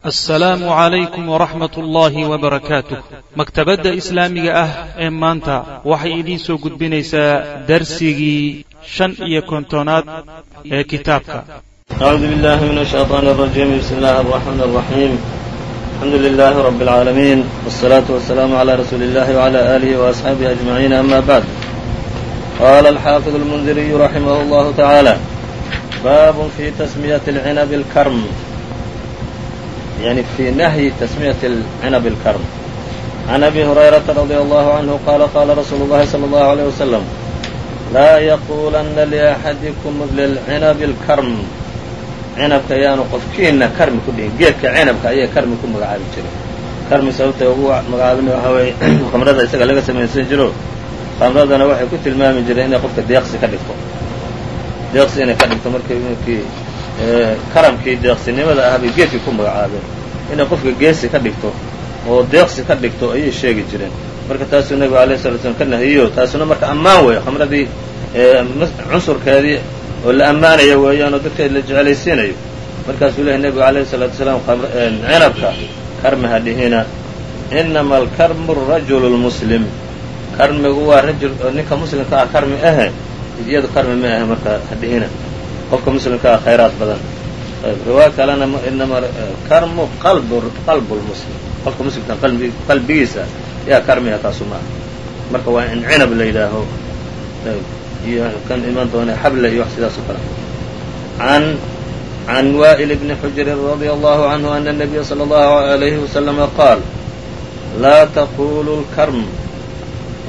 assalaamu calaykum waraxmat ullaahi wabarakaatuh maktabadda islaamiga ah ee maanta waxay idiin soo gudbinaysaa darsigii shan iyo kontonaad ee kitaabka acuudu billahi min ashayطaan الrajiim bismi اllahi الرaxmaan الraxiim alxamdu lilaahi rabi اlcaalamiin wالsalaatu wasalaamu عalى rasuuli اllahi wعalى aalihi وasxaabihi ajmaciin ama bacd qaala alxaafid اlmundiriyu raximah اllahu tacaala baabun fi tasmiyati اlcinabi اlkarm yani fi nahyi tasmiyati cinab اlkarm can abi hurayrata radi allahu canhu qaala qaala rasuulu اllahi salى اllahu عalيه wasalam laa yaquulanna liaxadikum lilcinabi اlkarm cinabka ayaanu qofkiina karmi ku dhihin geedka cinabka ayay karmi ku magacaabi jiray karmi sababtay ugu magacaabin waxaa weeye khamrada isaga laga samaysan jiro khamradana waxay ku tilmaami jireen inay qofka deeqsi ka dhigto deeqsi inay ka dhigto markii markii karamkii deeqsinimada ah bay geedkii ku magacaabeen inay qofka geesi ka dhigto oo deeqsi ka dhigto ayay sheegi jireen. Marka taasuu nebigu alayh sala slam ka nahiyo taasuna marka ammaan weeye khamradii cunsurkeedii oo la ammaanaya weeyaan oo dadka la jecelaysiinayo markaasuu lehay nebigu alayhi salaatu wasalaam cinabka karmi ha dhihina. Inama alkarmu rajulu lmuslim. Karmigu waa rajul ninka muslimka ah karmi ahe iyadu karmi ma ahe marka ha dhihina qofka muslimka ah khayraad badan riwaaya kalena inama karmu qalbu lmuslim qofka muslimka qalbigiisa yaa karmiha taasu ma ah marka waa in cinab la yidhaaho iyo kan iman doona xable iyo wax sidaas oo kale an can wa'il bni xujrin radia allahu canhu ana الnabiya salى اllahu عalayhi waslama qaal laa taqulu اlkarm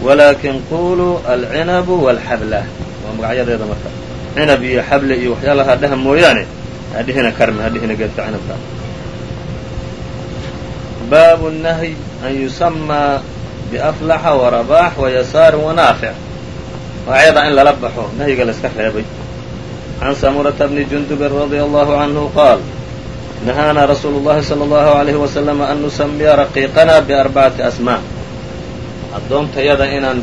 walakin quluu alcinabu wاlxablah waa magacyadeeda marka cinab iyo xable iyo waxyaalaha dhaha mooyaane hadhihina karmi hadhihina geedka cinabka baabu الnahyi an yusamaa biaflaxa warabaax wayasaarin wanaafic magacyada in lala baxo nahyiga la iska reebay can samurata bni jundubin radia allahu canhu qaal nahaana rasuulu llahi salى allahu alayhi wasalam an nusamiya raqiiqana biarbacati asmaa addoontayada inaan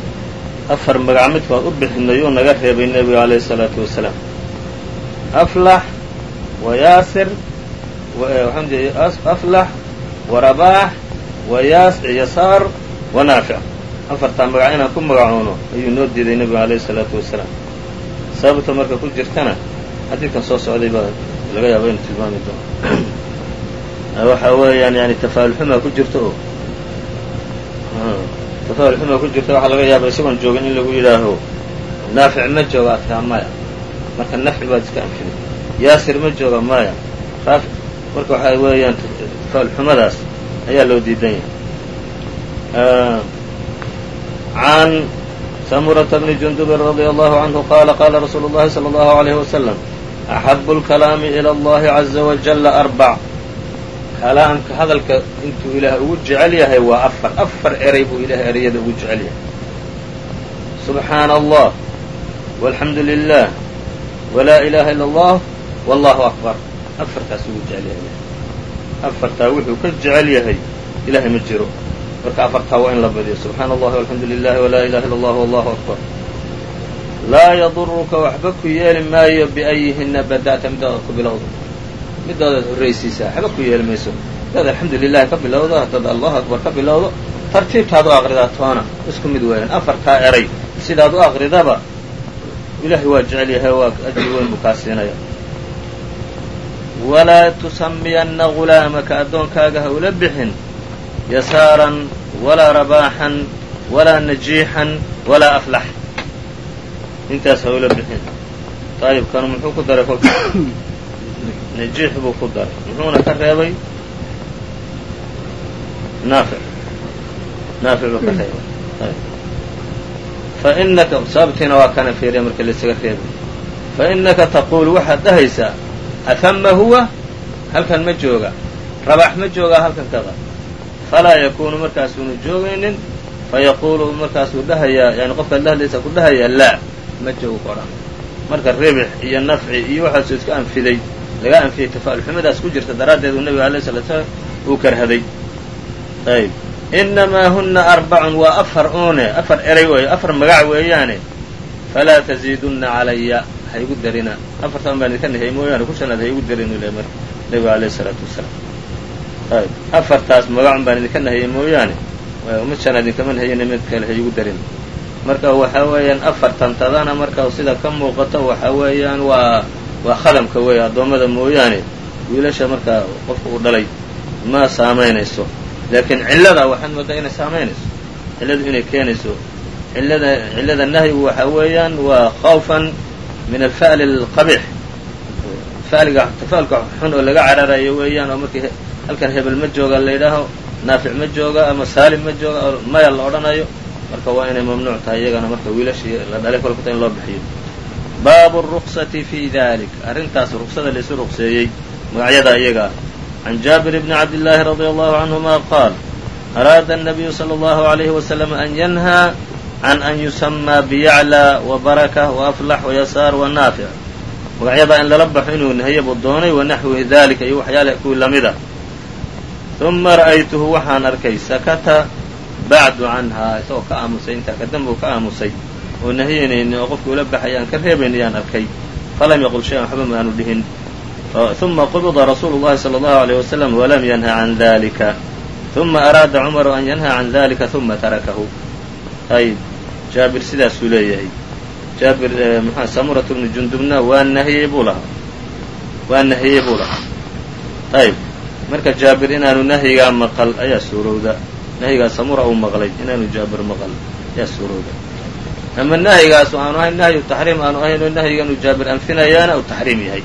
afar magac midkood u bixinno yuu naga reebay nebigu alayhi الsalaatu wasalaam aflax wayaasir aflax warabaax wayasaar wanaafic afartaa magac inaan ku magacoono ayuu noo diiday nebigu alayhi الsalaatu wasalaam sababta marka ku jirtana xadiidkan soo socday baa laga yaaba inu tilmaami doono waxa weeyaan yani tafaalxuma ku jirto oo tafaalxuma ku jirta waxaa laga yaaba isagoon joogin in lagu yidhaaho naafic ma jooga adkaa maya. Marka nafci baad iska anfiday yaasir ma jooga maya. Raafi marka waxaa weeyaan tafaalxumadaas ayaa loo diidan yahay. Can samurata bni jundubin radia allahu canhu qaala qaala rasuulu llahi salى allahu alayhi wasalam axabu lkalaami ila allahi caza wajalla arbac kalaamka hadalka intuu ilaah ugu jecel yahay waa afar. Afar eray buu ilahay ereyada ugu jecel yahay. Subxaana allah walxamdu lilah walaa ilaha ila allah wallahu akbar. Afartaas ugu jecel yahay afartaa wuxuu ka jecel yahay ilahay ma jiro. Marka afartaa waa in la badiyo. Subxaana allahi walxamdu lilahi walaa ilaha illa allah wallahu akbar. Laa yaduruka waxba ku yeeli maayo biayihina bada'ta midoodaad ku bilowdo midoodaad horraysiisaa waxba ku yeeli mayso. Hadaad alxamdu lilahi ka bilowdo haddaad allahu akbar ka bilowdo. Tartiibtaad u aqridaa toona isku mid weeyaan afartaa eray. Sidaad u aqridaba ilahay waa jecel yahay waa ajri weyn buu kaa siinaya walaa tusamiyanna gulaamaka addoonkaaga ha ula bixin. Yasaaran walaa rabaaxan walaa najiixan walaa aflax. Intaas ha ula bixin. Ayib muxuu ku daray kolka najiix buu ku daray muxuuna ka reebay naafic naafic buu ka reebay fainaka sababtiina waa kana fiiriya marka laysaga reebay fainaka taquulu waxaad dhahaysaa afama huwa halkan ma jooga rabax ma joogaa halkan kada falaa yakunu markaasuunu joogaynin fayaquulu markaasuu dhahayaa yani qofkaad la hadlaysaa ku dhahayaa laa ma joogo ku odhan marka ribix iyo nafci iyo waxaasuu iska anfiday laga anfiyey tafa'ulxumadaas ku jirta daraaddeed uu nebiga alayh salatu slam uu karhaday ayb inamaa huna arbacun waa afar uune afar eray wey afar magac weeyaane falaa taziidunna calaya ha igu darina afartan baan idinka nahiyey mooyaane ku shanaad ha igu darin u le marka nebiga alayh isalaatu wasalaam ayb afartaas magacun baan idinka nahiyey mooyaane mid shan idinkama nahiyina mid kale ha igu darin marka waxa weeyaan afartantadana marka sida ka muuqato waxa weeyaan waa waa khadamka weeye addoommada mooyaane wiilasha markaa qofka uu dhalay ma saamaynayso laakiin cillada waxaad moodaa inay saamaynayso cilladu inay keenayso. Cillada cillada nahyigu waxa weeyaan waa khawfan min alfa'li alqabiix fa'liga tafaalka xun oo laga cararayo weeyaan oo markii halkan hebel ma jooga la yidhaaho naafic ma jooga ama saalim ma jooga oo maya la odhanayo marka waa inay mamnuuc tahay iyagana marka wiilashii la dhalay kolkata in loo bixiyo baabu ruqsati fii dalik arrintaas ruqsada laysu ruqseeyey magacyada iyagaa can jaabir bni cabdillaahi radia allahu canhuma qaal araada annabiyu sala allahu alayhi wasalam an yanhaa can an yusamaa biyaclaa wa baraka wa aflax wa yasaar wa naafic. Magacyadaa in lala baxo inuu nahiye buu doonay wa naxwi daalika iyo waxyaale kuwii lamida ah. uma ra'aytuhu waxaan arkay sakata bacdu canhaa isagoo ka aamusay intaa kadambuu ka aamusay oo nahiyanayni oo qofkii ula baxay aan ka reebayn ayaan arkay falam yaqul shay-an waxba ma aanu dhihin uma qubida rasuulu llahi salى اllahu عalيه wasalam walam yanha can dalika uma araada cumaru an yanha can dalika uma tarakahu ayb jaabir sidaasuu leeyahay jaabir mxua samurat bnu jundubna waa nahiyey buu lahaa waa nahiyey buu lahaa ayb marka jaabir inaanu nahyigaa maqal ayaa suurowda nahyigaa samura uu maqlay inaanu jaabir maqal ayaa suurowda ama nahyigaas aanu ahayn nahyu taxriim aanu ahayn oo nahyiganuu jaabir anfinayaana uu taxriim yahay.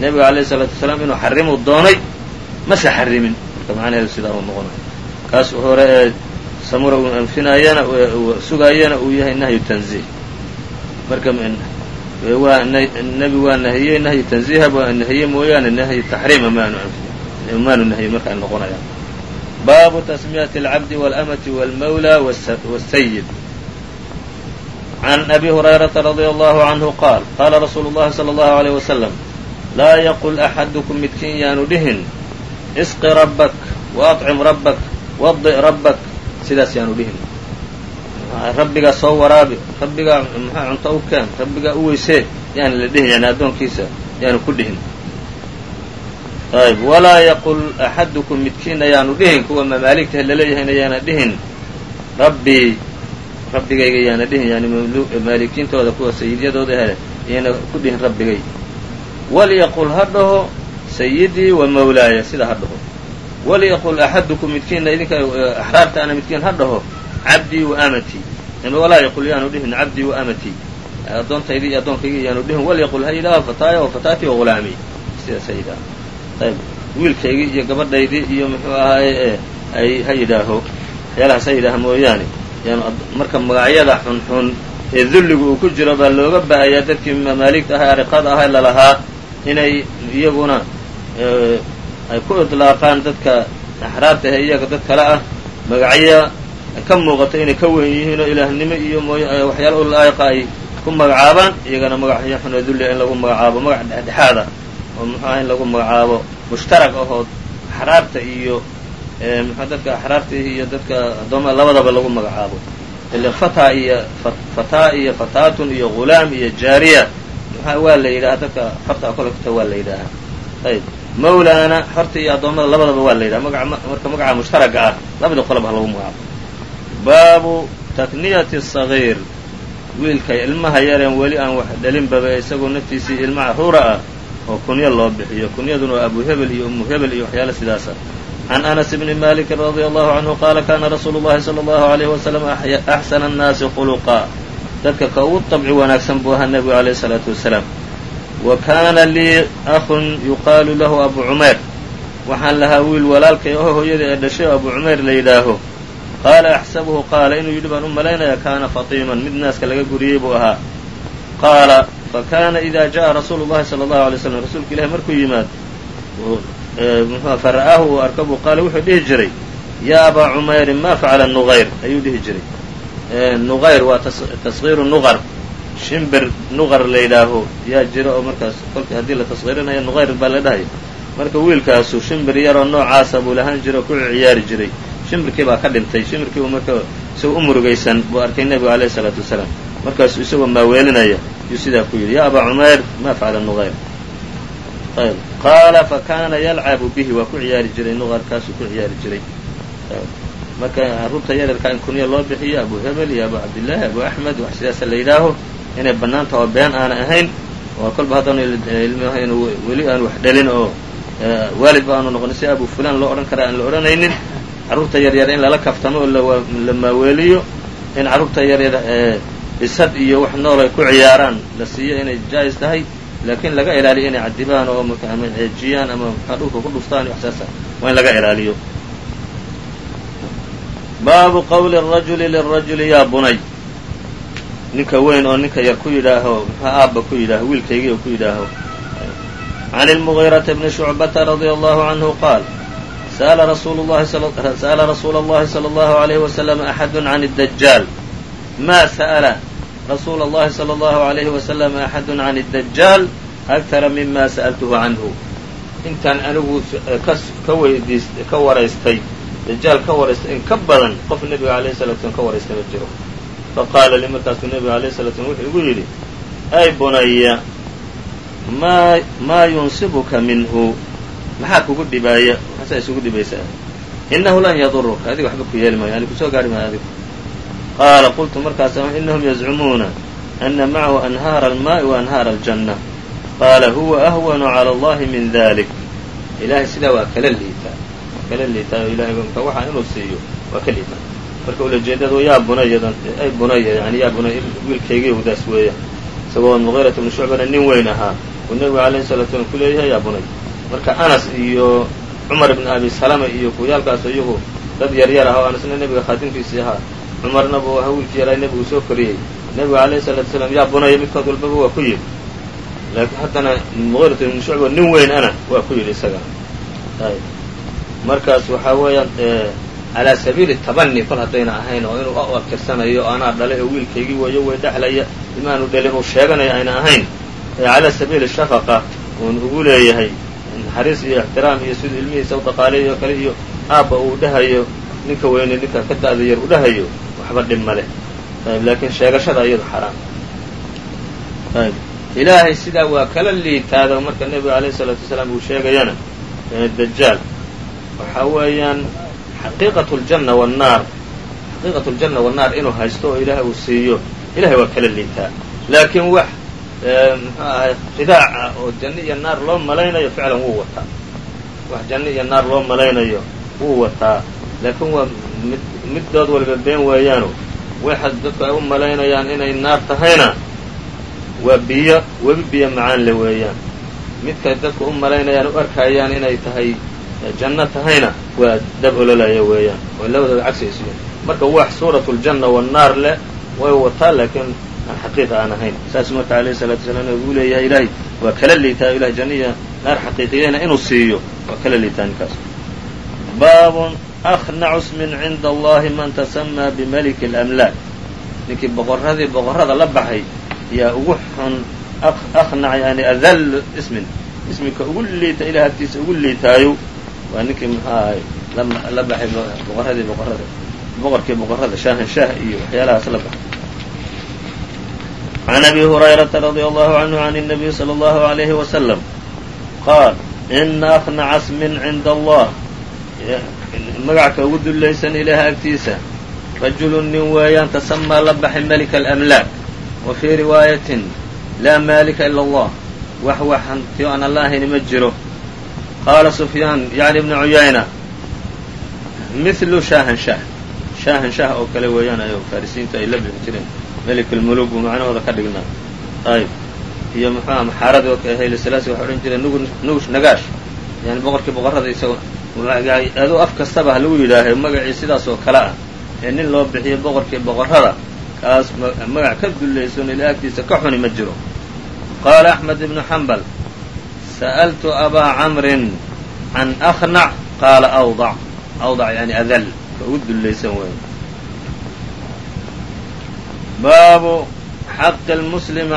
Nebiga alayh isalaatu wasalaam inuu xarimuu doonay mase xarimin marka macnaheedu sidaa uu noqonay. Kaas hore ee samura uu anfinayana sugaayana uu yahay nahyu tanziih. Marka waa nebi waa nahiyey nahyu tanziiha waa nahiye mooyaane nahyu taxriima maanu maanu nahiye markaa noqonaya. Baabu tasmiyati alcabdi walamati walmawla wsayid can abi hurayrata radia allahu canhu qaal qaala rasuulu llahi sala allahu alayh wasalam laa yaqul axadukum midkiin yaanu dhihin isqi rabbak waacim rabbak wadi rabbak sidaas yaanu dhihin rabbigaa soo waraabi rabbigaa maxaa cunto u keen rabbigaa u weysee yaana la dhihin yani addoonkiisa yaanu ku dhihin ayb walaa yaqul axadukum midkiina yaanu dhihin kuwa mamaaligtahe laleeyahayna yaana dhihin rabbii rabbigayga yaana dhihin yani maalikiintooda kuwa sayidyadooda hele yaana ku dhihin rabbigay. walyaqul ha dhaho sayidii wa mawlaaya sida ha dhaho walyaqul axadukum midkiina idinka axraarta ana midkiin ha dhaho cabdii wa amatii walaa yaqul yaanu dhihin cabdii wa amatii addoontaydii iyo addoonkaygi yaanu dhihin walyaqul ha yidhaaho fataaya wa fataatii wa ghulaamii sidaas ha ayb wiilkaygii iyo gabadhaydii iyo muxuu ahaaye ay ha yidhaaho waxyaalahaas ha yidhaaha mooyaane marka magacyada xunxun ee dulligu uu ku jiro baa looga ba'ayaa dadkii mamaaligta ahaa ariqada ahaa lalahaa inay iyaguna ay ku idlaaqaan dadka axraarta ahe iyaga dad kale ah. Magacyo ka muuqato inay ka weyn yihiin oo ilaahnimo iyo mooy waxyaala u laa'iqa ay ku magacaabaan iyagana magacyo xun oo dulliga in lagu magacaabo magac dhexdhexaada oo muxuu aha in lagu magacaabo mushtarag ahood axraarta iyo muxuu dadka axraarta iyo dadka addoomada labadaba lagu magacaabo? Ila fataa iyo fataa iyo fataatun iyo ghulaam iyo jaariya. Maxaa waa la yidhaha dadka xorta kolkta waa la yidhaahaa. Ayb mawlaana xorta iyo addoommada labadaba waa la yidhaha maga marka magaca mushtaraga ah labada qolob ha lagu magacaabo. Baabu takniyati sagiir. Wiilka ilmaha yareen weli aan wax dhalinbaba isagoo naftiisii ilma caruura ah oo kunyo loo bixiyo. Kunyaduna waa abu hebel iyo umu hebel iyo waxyaala sidaasa can anas bni malikin radia allahu canhu qaala kana rasuulu llahi sala allahu alayhi wasalam axsana annaasi khuluqa dadka ka ugu dabci wanaagsan buu ahaa nebigu alayh isalaatu wasalaam wa kaana lii ahun yuqaalu lahu abu cumayr waxaan lahaa wiil walaalkay oho hooyadii ee dhashay abu cumayr la yidhaaho qaala axsabuhu qaala inuu yidhi baan u malaynaya kaana fatiiman mid naaska laga guriyey buu ahaa qaala fakana ida jaءa rasuulu llahi salى allahu alay slam rasuulka ilahi markuu yimaad fara'aahu uu arko buu qaala wuxuu dhihi jiray yaa abaa cumayrin ma facala nuqayr ayuu dhihi jiray. Nuqayr waa tasgiiru nuqar shimbir nuqar la yidhaaho yaa jira oo markaas kolka haddii la tasgiirinayo nuqayr baa la dhahay. Marka wiilkaasu shimbir yaroo noocaasa buu lahaan jira oo ku ciyaari jiray. Shimbirkii baa ka dhintay shimbirkii uu marka isagoo u murugaysan buu arkay nebigu alayh isalaatu wasalaam. Markaasu isagoo maaweelinaya yuu sidaa ku yidhi ya abaa cumayr ma facala nuqayr qaala fakana yalcabu bihi waa ku ciyaari jiray nuqarkaasuu ku ciyaari jiray. Marka carruurta yaryarkaa in kunya loo bixiyo abu hebel iyo abu cabdillaahi abu axmed wax sidaasa la yidhaaho inay bannaanta oo been aana ahayn oo kolba haddana ilmahaynu weli aan wax dhalin oo waalidba aanu noqonin si abu fulan loo odhan karaa aan la odhanaynin carruurta yaryar in lala kaftamo oo la maaweeliyo in carruurta yaryar isad iyo wax nool ay ku ciyaaraan la siiyo inay jaa'is tahay laakiin laga ilaaliyo inay cadibaan oo ama ceejiyaan ama maxaa dhulka ku dhuftaan iyo waxsaasa ah, waa in laga ilaaliyo. Baabu qowli rajuli lirajuli yaa bunay ninka weyn oo ninka yar ku yidhaaho muxuu aabba ku yidhaaho wiilkaygii oo ku yidhaaho. Can lmugiirata bni shucbata radia allahu canhu qaal sa'ala rasuul allahi sala allahu alayhi wasalam axadu can dajaal ma sa'ala الدجال ما سأل رsuuل الlahi صلى الله عليه وسلم أحد عن الدجال أكثر مما سألته عنه intaan anigu ka weydiis ka waraystay dajaal ka waraystay in ka badan qof nebiga alayه الصلa slam ka waraystay ma jiro faqaala li markaasuu nebiga alayه الصلa slam wuxuu igu yidhi ay bunaya ma maa yunsibuka minhu maxaa kugu dhibaaya maxaasaa isugu dhibaysaa inahu lan yaduruka adiga waxba ku yeeli maayo yani kusoo gaari maayo adigu qaala qultu markaasa inahum yazcumuuna ana macahu anhaara almaaءi wa anhaara aljanna qaala huwa ahwanu calى allahi min dalik ilahay sidaa waa kala liitaa waa kala liitaa ilahay mka waxaa inuu siiyo waa ka liitaa marka ulajeedadu yaa bunaya ay bunaya yani yaa bunay wiilkaygii hudaas weeya isagoo mugiirat bnu shucbana nin weyn ahaa uu nebigu alayhi salatu slam ku leeyahay yaa bunay marka anas iyo cumar ibn abi salama iyo kuyaalkaas iyagu dad yaryar ah oo anasna nebiga khaatimkiisii ahaa cumarna buu wiilkii yaraa nebigu soo koriyey. Nebigu alayhi salatu salaam yaa bunaya midkood walbaba waa ku yidhi. Laakiin haddana mugiirat ibnu shucba nin weyn ana waa ku yidhi isaga. Markaas waxaa weeyaan calaa sabiili tabani kol haddayna ahayn oo inuu u abtirsanayo anaa dhalay oo wiilkaygii wayo way dhexlaya imaanu dhalin uu sheeganayo ayna ahayn. Calaa sabiili shafaqa uun ugu leeyahay naxariis iyo ixtiraam iyo siduu ilmihiisa u dhaqaaleeyo kale iyo aabba uu dhahayo ninka weyne ninka ka da'da yar u dhahayo waxba dhib ma leh. Laakiin sheegashada iyadu xaraam. Ilaahay sidaa waa kala liitaado marka nebiga alayhi salaatu wasalaam uu sheegayana dajaal waxaa weeyaan xaqiiqatu ljanna wannaar xaqiiqatu ljanna wannaar inuu haysto oo ilaahay uu siiyo ilahay waa kala liitaa. Laakiin wax muxuu ahay khidaaca oo janno iyo naar loo malaynayo ficlan wuu wataa. Wax janno iyo naar loo malaynayo wuu wataa. Laakiin waa mid middood waliba been weeyaano waxa dadku ay u malaynayaan inay naar tahayna waa biyo webi biyo macaan le weeyaan. Midkay dadku u malaynayaan u arkayaan inay tahay janno tahayna waa dab ololaya weeyaan oo labadooda cagsi isuyin marka wax suuratu ljanna wannaar leh way wataa laakiin aan xaqiiqa aan ahayn. Saas marka alayhi salatu wasalaam uu leeyahay ilaahay waa kala liitaa ilahay janniya naar xaqiiqiyeyna inuu siiyo. Waa kala liitaa ninkaas. Baabun aknacu smin cinda allahi man tasamaa bimaliki اlamlaak ninkii boqoradii boqorrada la baxay yaa ugu xun aknac yani adall ismin ismika ugu liita ilahay agtiisa ugu liitaayo waa ninkii muxuu ahay la baxay boqorradii boqorrada boqorkii boqorrada shaahan shaah iyo waxyaalahaas la baxay عن أbي هريرة رضي الله عنه عن النبي صلى الله عليه وسلم qاaل إna أkنca smin عinda الله magacka ugu dullaysan ilaah agtiisa. Rajulu nin weeyaan tasamaa la baxay melika alamlaak wa fii riwaayatin laa maalika ila allah. Wax wax hantiyo aan allaahayni ma jiro. Qaala sufyaan yacni ibnu cuyayna milu shaahanshah shaahanshah oo kale weeyaan ayo farisiintu ay la bixi jireen. Melik almulug buu macnahooda ka dhignaa. Ayb iyo muxuuha ah maxaaradii oo kale haylisalaasi waxay odhan jireen nugush nagaash. Yani boqorkii boqorada isago aduu af kastaba ha lagu yidhaahay magacii sidaas oo kale ah. Ee nin loo bixiyo boqorkii boqorrada kaas magac ka dullayson ila agtiisa ka xuni ma jiro. Qaala axmed ibnu xambal sa'altu abaa camrin can aknac qaala awdac. Awdac yani adal ka ugu dullaysan weey baabu xaqu lmuslimi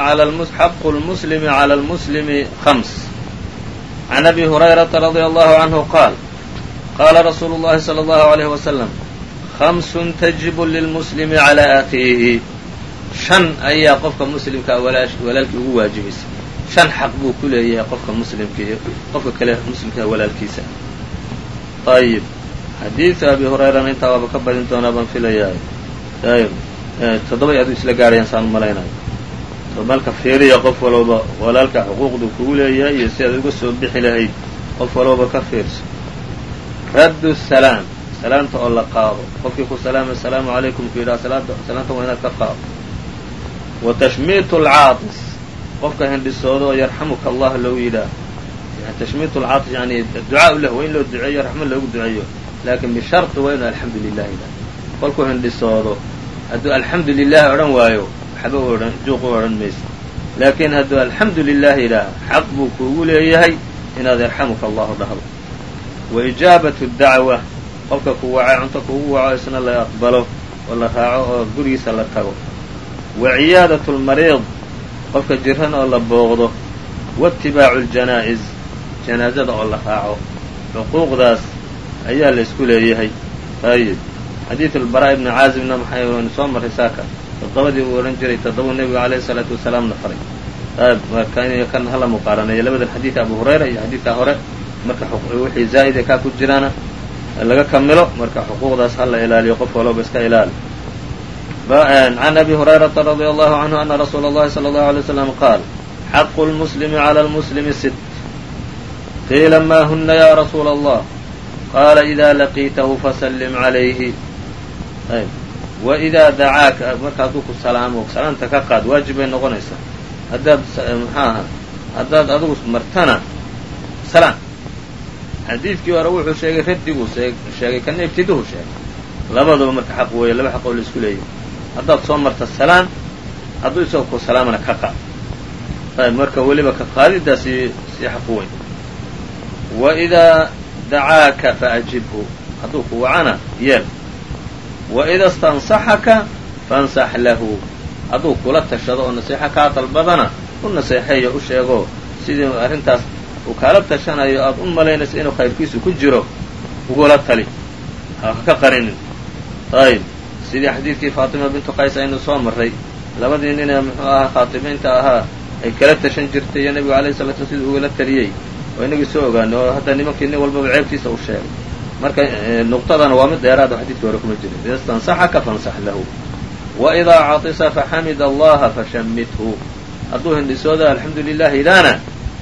cala almuslimi hams can abi hurayrata radia allahu canhu qaal qaala rasuulu llahi sala allahu alayh wasalam hamsun tajibu lilmuslimi calaa akhiihi shan ayaa qofka muslimkaa walaalkii ugu waajibaysa shan xaq buu ku leeyahay qofka muslimka iyo qofka kale muslimkaa walaalkiisa ayib xadiidu abi hurayrana intaa waaba ka badin doonaa baan filayaa ayb toddobay aduu isla gaarayaan saan malaynayo marka fiiriya qof walowba walaalka xuquuqdu kugu leeyahay iyo si aad uga soo bixi lahayd qof walowba ka fiirso raddu salaam. Salaamta oo la qaado. Qofkii ku salaamay asalaamu calaykum ku yidhaha salaanta waa inaad ka qaado. Wa tashmiitu alcaatis. Qofka hindhisooda oo yarxamuka allah lou yidhaah. Tashmiitu alcaatis yani ducaau lah waa in loo duceeyo raxmo loogu duceeyo. Laakin bisharti waa inu alxamdu lilah yidhaha kolkuu hindhisoodo hadduu alxamdu lilahi odhan waayo waxba u odhan juuq u odhan maysa laakiin hadduu alxamdu lilah yidhaah xaq buu kuugu leeyahay inaad yarxamuka allahu dhahdo wa ijaabatu dacwa qofka ku wacay cunto kuugu waco isna la aqbalo oo la raaco oo gurigiisa la tago wa ciyaadatu lmariid qofka jiran oo la booqdo waitibaacu ljanaa'iz janaazada oo la raaco xuquuqdaas ayaa la isku leeyahay ayib xadiidu lbaraa ibni caazibna maxay waynu soo marray saaka toddobadii uu odhan jiray toddobuu nebigu calayhi salaatu wasalaamna faray ayb marka in kan hala muqaaraneeyo labadan xadiidka abu hurayra iyo xadiidkaa hore marka wixii zaa'id ee kaa ku jiraana laga kamilo marka xuquuqdaas hala ilaaliyo qof walooba iska ilaali can abi hurayrata radia allahu canhu ana rasuula اllahi salى اllahu alay slam qaal xaqu lmuslimi clى lmuslimi sit qiila ma huna ya rasuula allah qaala ida laqiitahu fasallim calayhi ayb waidaa dacaaka marka hadduu ku salaamo salaamta ka qaad waajib bay noqonaysaa haddaad maxaa aha haddaad adigu martana salaan xadiidkii hore wuxuu sheegay raddiguu sheegay kana ibtiduhu sheegay. Labaduba marka xaq weeye laba xaq oo la isku leeyahay. Haddaad soo marta salaan hadduu isagoo ku salaamana ka qaad. Marka weliba ka qaadidaa sii sii xaq weyn. Wa idaa dacaaka faajibhu hadduu ku wacana yeel. Wa ida stansaxaka fansax lahu hadduu kula tashado oo nasiixo kaa dalbadana u naseexeeyo u sheego sidii arrintaas uu kaala tashanayo aad u malaynaysa inuu khayrkiisu ku jiro ugula tali ha ka qarinin ayb sidii xadiidkii faatima bintu qays aynu soo marray labadii ninee muxuu ahaa khaatimiinta ahaa ay kala tashan jirtay iyo nebigu alayhi salatu slam siduu ugala taliyey oo inagii soo ogaanay oo hadda nimankii nin walbaba ceebtiisa u sheegay marka nuqtadana waa mid dheeraad oo xadiidkii hore kuma jirin ida stansaxaka fansax lahu wa idaa catisa faxamida allaha fashammithu hadduu hindhisooda alxamdu lilah idaana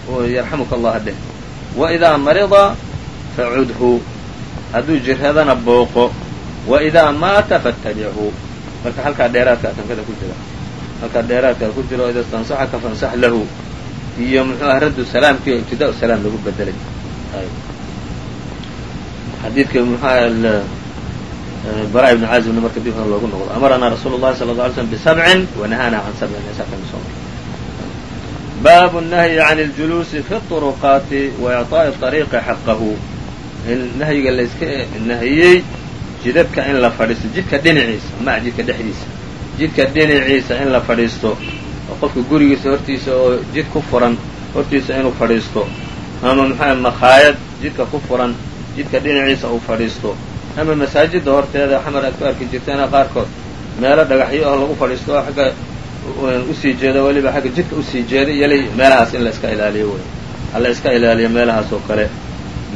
yarxamuka allah dheh wa idaa marida facudhu hadduu jiradana booqo. Wa idaa maata fattabichu marka halkaa dheeraadka tankada ku jira. Halkaa dheeraadka ku jira ida stansaxaka fansax lahu. Iyo muxuu ah raddu salaamkii oo ibtidaau salaam lagu bedelay. Xadiidka muxuu bara ibn caazibna marka dib loogu noqdo. Amaranaa rasuulu llahi sala lla alay slm bisabcin wanahaana can sabcin baabu nahyi can اljuluusi fi طuruqaati wa iعطaaءi طariiqi xaqahu nahyiga layska nahiyey jidadka in la fadhiisto jidka dhinaciisa ma jidka dhexdiisa jidka dhinaciisa in la fadhiisto oo qofka gurigiisa hortiisa oo jid ku furan hortiisa inuu fadhiisto ama maxaa makhaayad jidka ku furan jidka dhinaciisa uu fadhiisto ama masaajidda horteeda xamar aad ku arki jirteena qaarkood meelo dhagaxyo oo lagu fadhiisto oo xagga usii jeeda weliba xagga jidka usii jeeda iyolay meelahaas in la iska ilaaliyo wey hala iska ilaaliyo meelahaas oo kale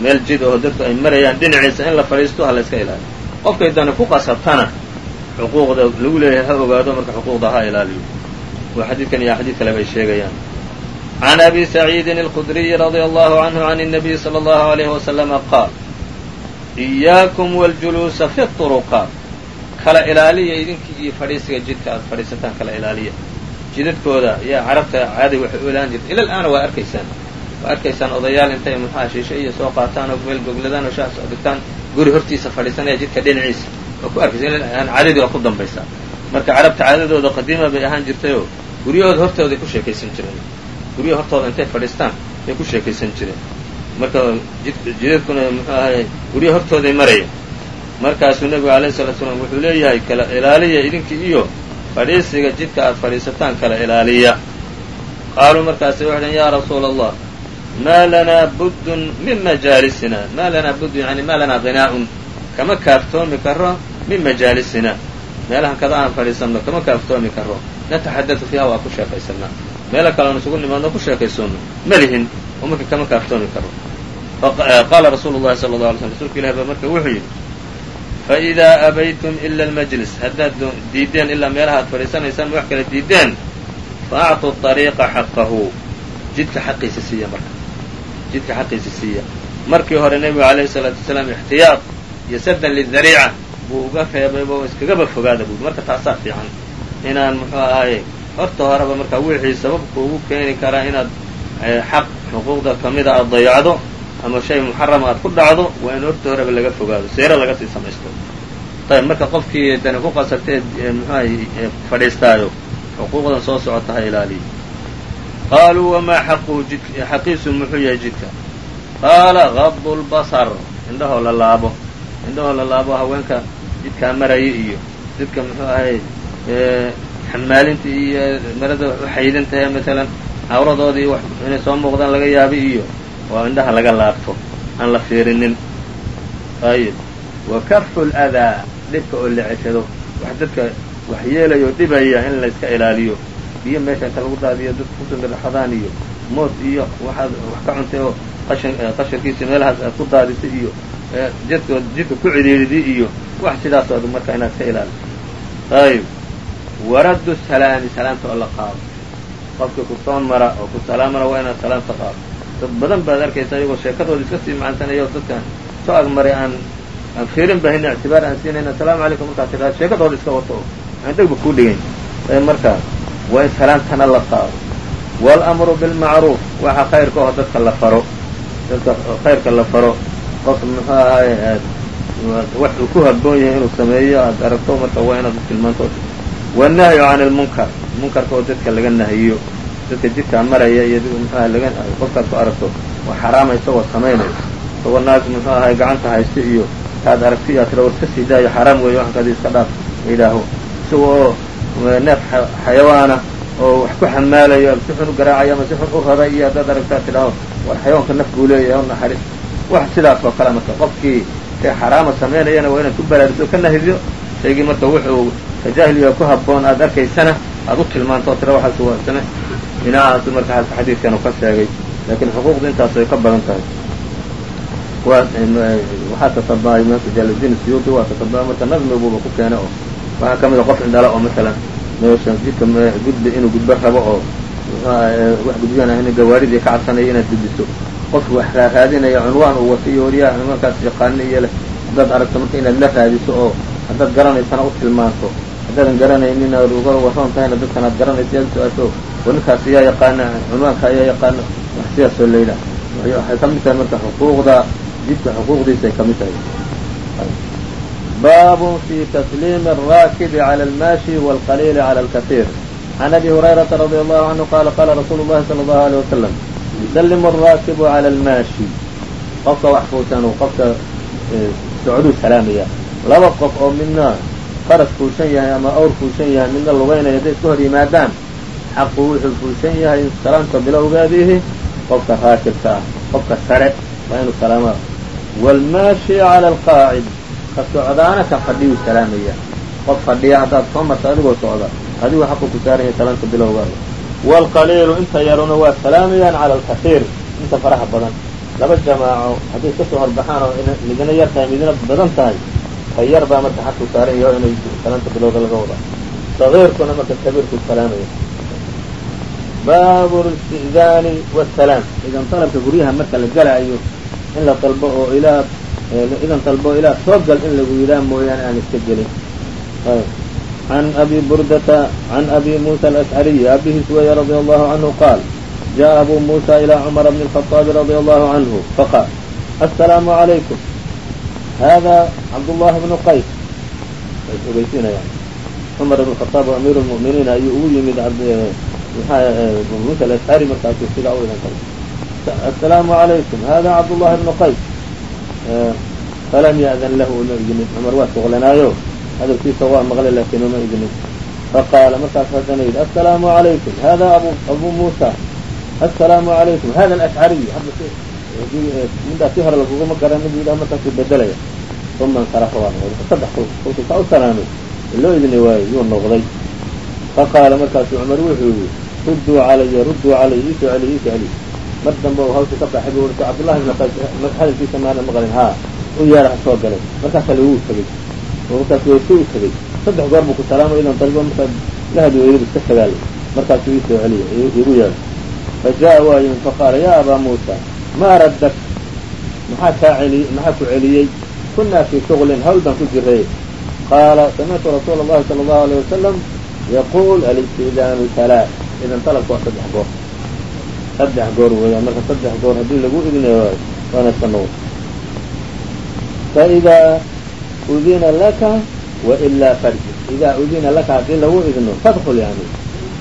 meel jid oo dadku ay marayaan dhinaciisa in la fadhiisto hala iska ilaaliyo qofkay dani ku qasabtana xuquuqda lagu leeyahay ha ogaado marka xuquuqda ha ilaaliyo waa xadiidkan iyo xadiid kale bay sheegayaan can abi saciidin alkhudriyi radia allahu canhu can الnabiy salى اllahu alayhi wasalama qaal إiyaakum wاljuluusa fi الطuruqaat kala ilaaliya idinkii iyo fadhiisiga jidka aad fadhiisataan kala ilaaliya. Jidadkooda iyo carabta caaday waxay u ilaan jirta ila aana waa arkaysaan. Waa arkaysaan odayaal intay muxuha shiishe iyo soo qaataan oo meel gogladaan oo shaas dhigtaan guri hortiisa fadhiisanaya jidka dhinaciisa waa ku arkaysa ilaan caadadii waa ku dambaysaa marka carabta caadadooda qadiima bay ahaan jirtayoo guryahooda hortooday ku sheekaysan jireen. Guryaha hortooda intay fadhiistaan bay ku sheekaysan jireen. Marka jidadkuna muxuu ahay guryaha hortooday maraya markaasuu nebigu alayhi salatu salaam wuxuu leeyahay kala ilaaliya idinkii iyo fadhiisiga jidka aad fadhiisataan kala ilaaliya. Qaaluu markaasi waxay dhn yaa rasuula allah maa lanaa buddun min majaalisina maa lanaa buddun yani maa lanaa qinaa'un kama kaaftoomi karo min majaalisina. Meelahan kada aan fadhiisanno kama kaaftoomi karo nataxadatu fiiha waa ku sheekaysanaa. Meelo kale aan isugu nimaadno ku sheekaysoonno ma lihin oo marka kama kaaftoomi karo qaala rasuulu llahi sala allau alay slm rsulka ilahi baa marka wuxuu yidhi faidaa abaytum ila almajlis haddaad diideen ilaa meelahaad fadhiisanaysaan wax kale diideen fa actuu ariiqa xaqahu jidka xaqiisa siiya marka jidka xaqiisa siiya markii hore nebigu calayhi salaatu wasalaam ixtiyaad iyo saddan lidariica buu uga reebayba oo iskagaba fogaada buu marka taasaa fiican inaan muxuu ahaaye horta horeba markaa wixii sababku ugu keeni karaa inaad xaq xuquuqda ka mida aad dayacdo ama shay muxarama aad ku dhacdo waa in horta horeba laga fogaado seero laga sii samaysto. Ayb marka qofkii dani ku qasabtee mxuahay fadhiistaayo xuquuqdan soo socota ha ilaaliya qaaluu wamaa xaquhu jid xaqiisu muxuu yahay jidka? Qaala gadu lbasar indhahoo la laabo indhahoo la laabo haweenka jidkaa maraya iyo jidka muxuu ahay xamaalinta iyo marada uxaydintahe maalan cawradoodii inay soo muuqdaan laga yaabay iyo oo indhaha laga laabto. Aan la fiirinin. Ayib. Wa kafu ladaa dhibka oo la ceshado. Wax dadka wax yeelayo dhibaya in la iska ilaaliyo. Biyo meesha inta lagu daadiyo dadka kusumbiraxadaan iyo mood iyo waxaad wax ka cuntay oo qashan qashankiisa meelahaas aad ku daadisay iyo jidkood jidka ku cidhiididi iyo wax sidaasoo marka inaad iska ilaaliso ayib. Waraddu salaami salaamta oo la qaado. Qofkii ku soo mara oo ku salaamana waa inaad salaamta qaado dad badan baad arkaysaa iyagoo sheekadooda iska sii macansanaya oo dadka soo agmaray aan aan fiirin bahin ictibaar aan siinayn asalaamu calaykum markaad tidhahdo sheekadooda iska wato. Aan dhegba kuu dhigayn marka waa in salaamtana la qaado waalamru bilmacruuf waxa khayrka oo dadka la faro. Dadka khayrka la faro. Qof wax uu ku haboon yahay inuu sameeyo aad aragto marka waa inaad tilmaanto. Wannahyu can ilmunkar munkarka oo dadka laga nahiyo dadka jidkaa maraya iyo muxuaha laga qofkaad ku aragto waa xaraama isagoo samaynayo isagoo naag muxuu ahay gacanta haysta iyo taad aragti iyo atira war ka sii daayo xaraam weeyo waxankadi iska dhaaf yidhaaho. Isaga oo neef xayawaana oo wax ku xamaalayo ama si xun u garaacayo ama si xun u raray iyo haddaad aragtaa tidhaaho war xayawaanka naf buu leeyahay o naxariis. Wax sidaas oo kale marka qofkii shay xaraama samaynayana waa inaad ku baraariso ka nahido shaygii marka wuxuu kajaahiliga ku haboon aad arkaysana aad u tilmaanto tira waxaas waa same inahaas marka xadiidkan uu ka sheegay laakiin xuquuqda intaas ay ka badan tahay. Waxaa tataba'ay imaamka jaladiin siyuuti waa tataba'ay marka nadmiguba ku keena oo waxaa ka mid a qof indhala oo masalan jidka gudbi inuu gudbo rabo oo wax gudbiyaan gawaaridii ka cabsanaya inaad gudbiso. Qofku wax raaraadinaya cunwaan uu wato iyo waryaha cunwaankaas yaqaana iyo leh haddaad aragto marka inaad la raadiso oo haddaad garanaysana u tilmaanto intaadan garanaynin aad uga warroon tahayna dadkan aad garanaysa su'aasho waninkaas ayaa yaqaana cunwaanka ayaa yaqaana wax sidaasoo layla waxay ka tahay marka xuquuqda jidka xuquuqdiisaay ka mid tahay. Baabu fi tasliimi alraakibi cala almaashi waalqaliili cala alkaiir can abi hurayrata radi allahu canhu qaala qaala rasuulu llahi sala allahu aleyh wasalam yusalimu alraakibu cala almaashi. Qofka wax fuusan qofka eh, socduu salaamaya. Laba qof oo midna faras fuushan yahay ama awr fuushan yahay midna lugaynaya hadday iska hor yimaadaan xaqu wuxuu fuushan yahay in salaamta bilowgeediihi qofka raakibka ah qofka sare waa inuu salaamaa waalmaashi cala alqaacid ka socdaana ka fadhiyuu salaamaya. Qof fadhiya haddaad soo marta adigoo socda adigu xaqu ku saaran yahay salaamta bilowgaada waalqaliilu inta yaruna waa salaamayaan cala alkasiir inta faraha badan. Laba jamaaco hadday iska soo horbaxaan oo lagana yar midna badan tahay ka yar baa marka xaqku saaran yaho inay salaamta bilowga laga wada sagiirkuna marka kabiirku salaamaya baabu listi'daani wasalaam idan dalabka guryaha marka la galaayo in la dalbo oo ilaa idan dalbo ilaa soo gal in lagu yidhaah mooyaane aan iska gelin عن أبي بردة عن أبي موسى الأشعري أبيه سوية رضي الله عنه قال جاء أبو موسى إلى عمر بن الخطاب رضي الله عنه فقال السلام عليكم هذا عبد الله بن قيس يعني عمر بن الخطاب أمير المؤمنين أي يمد عبد موسى الأشعري مركز السلام عليكم هذا عبد الله بن قيس فلم يأذن له يمد عمر واسغلنايو hadalkiisa waa maqlay laakiin uma idnin faqaala markaas haddana yidhi assalaamu calaykum hada abu abu muusa assalaamu calaykum hada alashcariy middaa si hore laguguma garan mid yidhaha markaasuu bedelaya uma insarafa waa noqday saddex kolkuu saa u salaamay loo idni waayo yuu noqday faqaala markaasu cumar wuxuu yidhi rudduu calaya rudduu calaya iisoo celiy iisoo celiy mar dambe u hawsha ka baxay buu ui cabdullahi ibn qays hadalkiisa maana maqlin haa u yeera ha soo galay markaasa lagu tegey oo markaas waysi u tegey saddex goor buu ku salaamay idan darigo markaad la hadli weyda iska tagaalay markaasuu iisoo celiya igu yeeray fa jaa faqaala yaa abaa muusa ma radak maxaa kaa eli maxaa ku celiyey kunaa fii shuglin hawl baan ku jiray qaala samictu rasuula allahi sala allahu alayh wasalam yaquul alistidaanu alaa idan talabku waa saddex goor saddex goor weeyaan marka saddex goor haddii lagu idinayo waana sanow faidaa udina laka wailaa farji idaa udina laka haddii lagu idino fadxul yani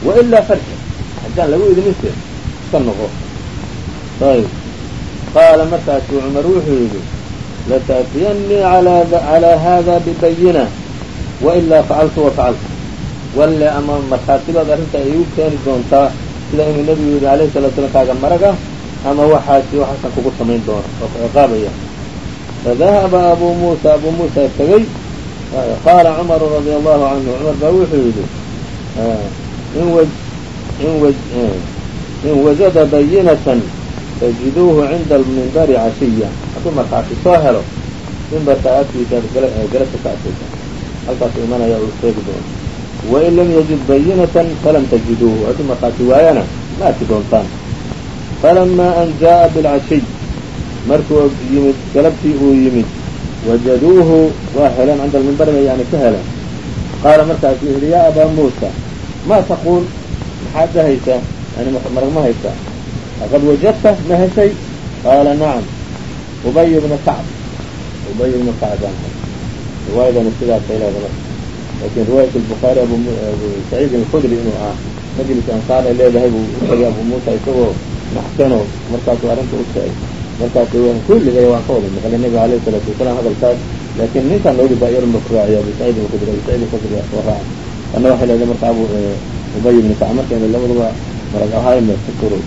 wailaa farji haddaan lagu idinin iska noqo ayb qaala markaasuu cumar wuxuu yidhi lataatiyannii calaa haada bibayina wailaa facaltu wa facaltu walle ama markhaatibaad arrintaa iigu keeni doontaa sida inuu nebigu yidhi alayhi salatu slam kaaga maraga ama waxaasi waxaasan kugu samayn doona oo ku ciqaabaya fadahaba abuu muusa abuu muusa tegey qaala cumaru radia allahu canhu cumar baa wuxuu yidhi in wajada bayinatan tajiduuhu cinda almimbari cashiya hadduu markhaati soo helo mimbarka agtiisa galasa ka arkaysa halkaasu imanaya uu sheegi doono. Wain lam yajid bayinatan falam tajiduuhu. Hadduu markhaati waayana ma arki doontaan. Falamaa an jaa'a bilcashiy. Markuu yimid galabtii uu yimid wajaduuhu waa heleen cinda almimbari bay yani ka heleen. Qaala markaasuu yidhi yaa abaa muusa ma taquul? Maxaad dhahaysaa yani marag ma haysaa laqad wajadta ma heshay qaala nacam ubay bna kacb ubay bna kacb baan riwaayadana sidaasay leeda marka laakin riwaayat lbukhaari abu saciid alkhudri inuu ah majlis ansaar ay leedahay buu u abu muusa isagoo maxsano markaasuu arrinta u sheegay markaasu kulligay waan ka wada maqlay nabiga alayhi salaatu wasalaam hadalkaas laakin ninkaan noogi baa yarun ba ku raaciya abu saciid alkhudri abu saciid alkhudri soo raaca kana waxay leedahay marka abu ubay ibni kacb markayna labaduba marag ahaayna ku turo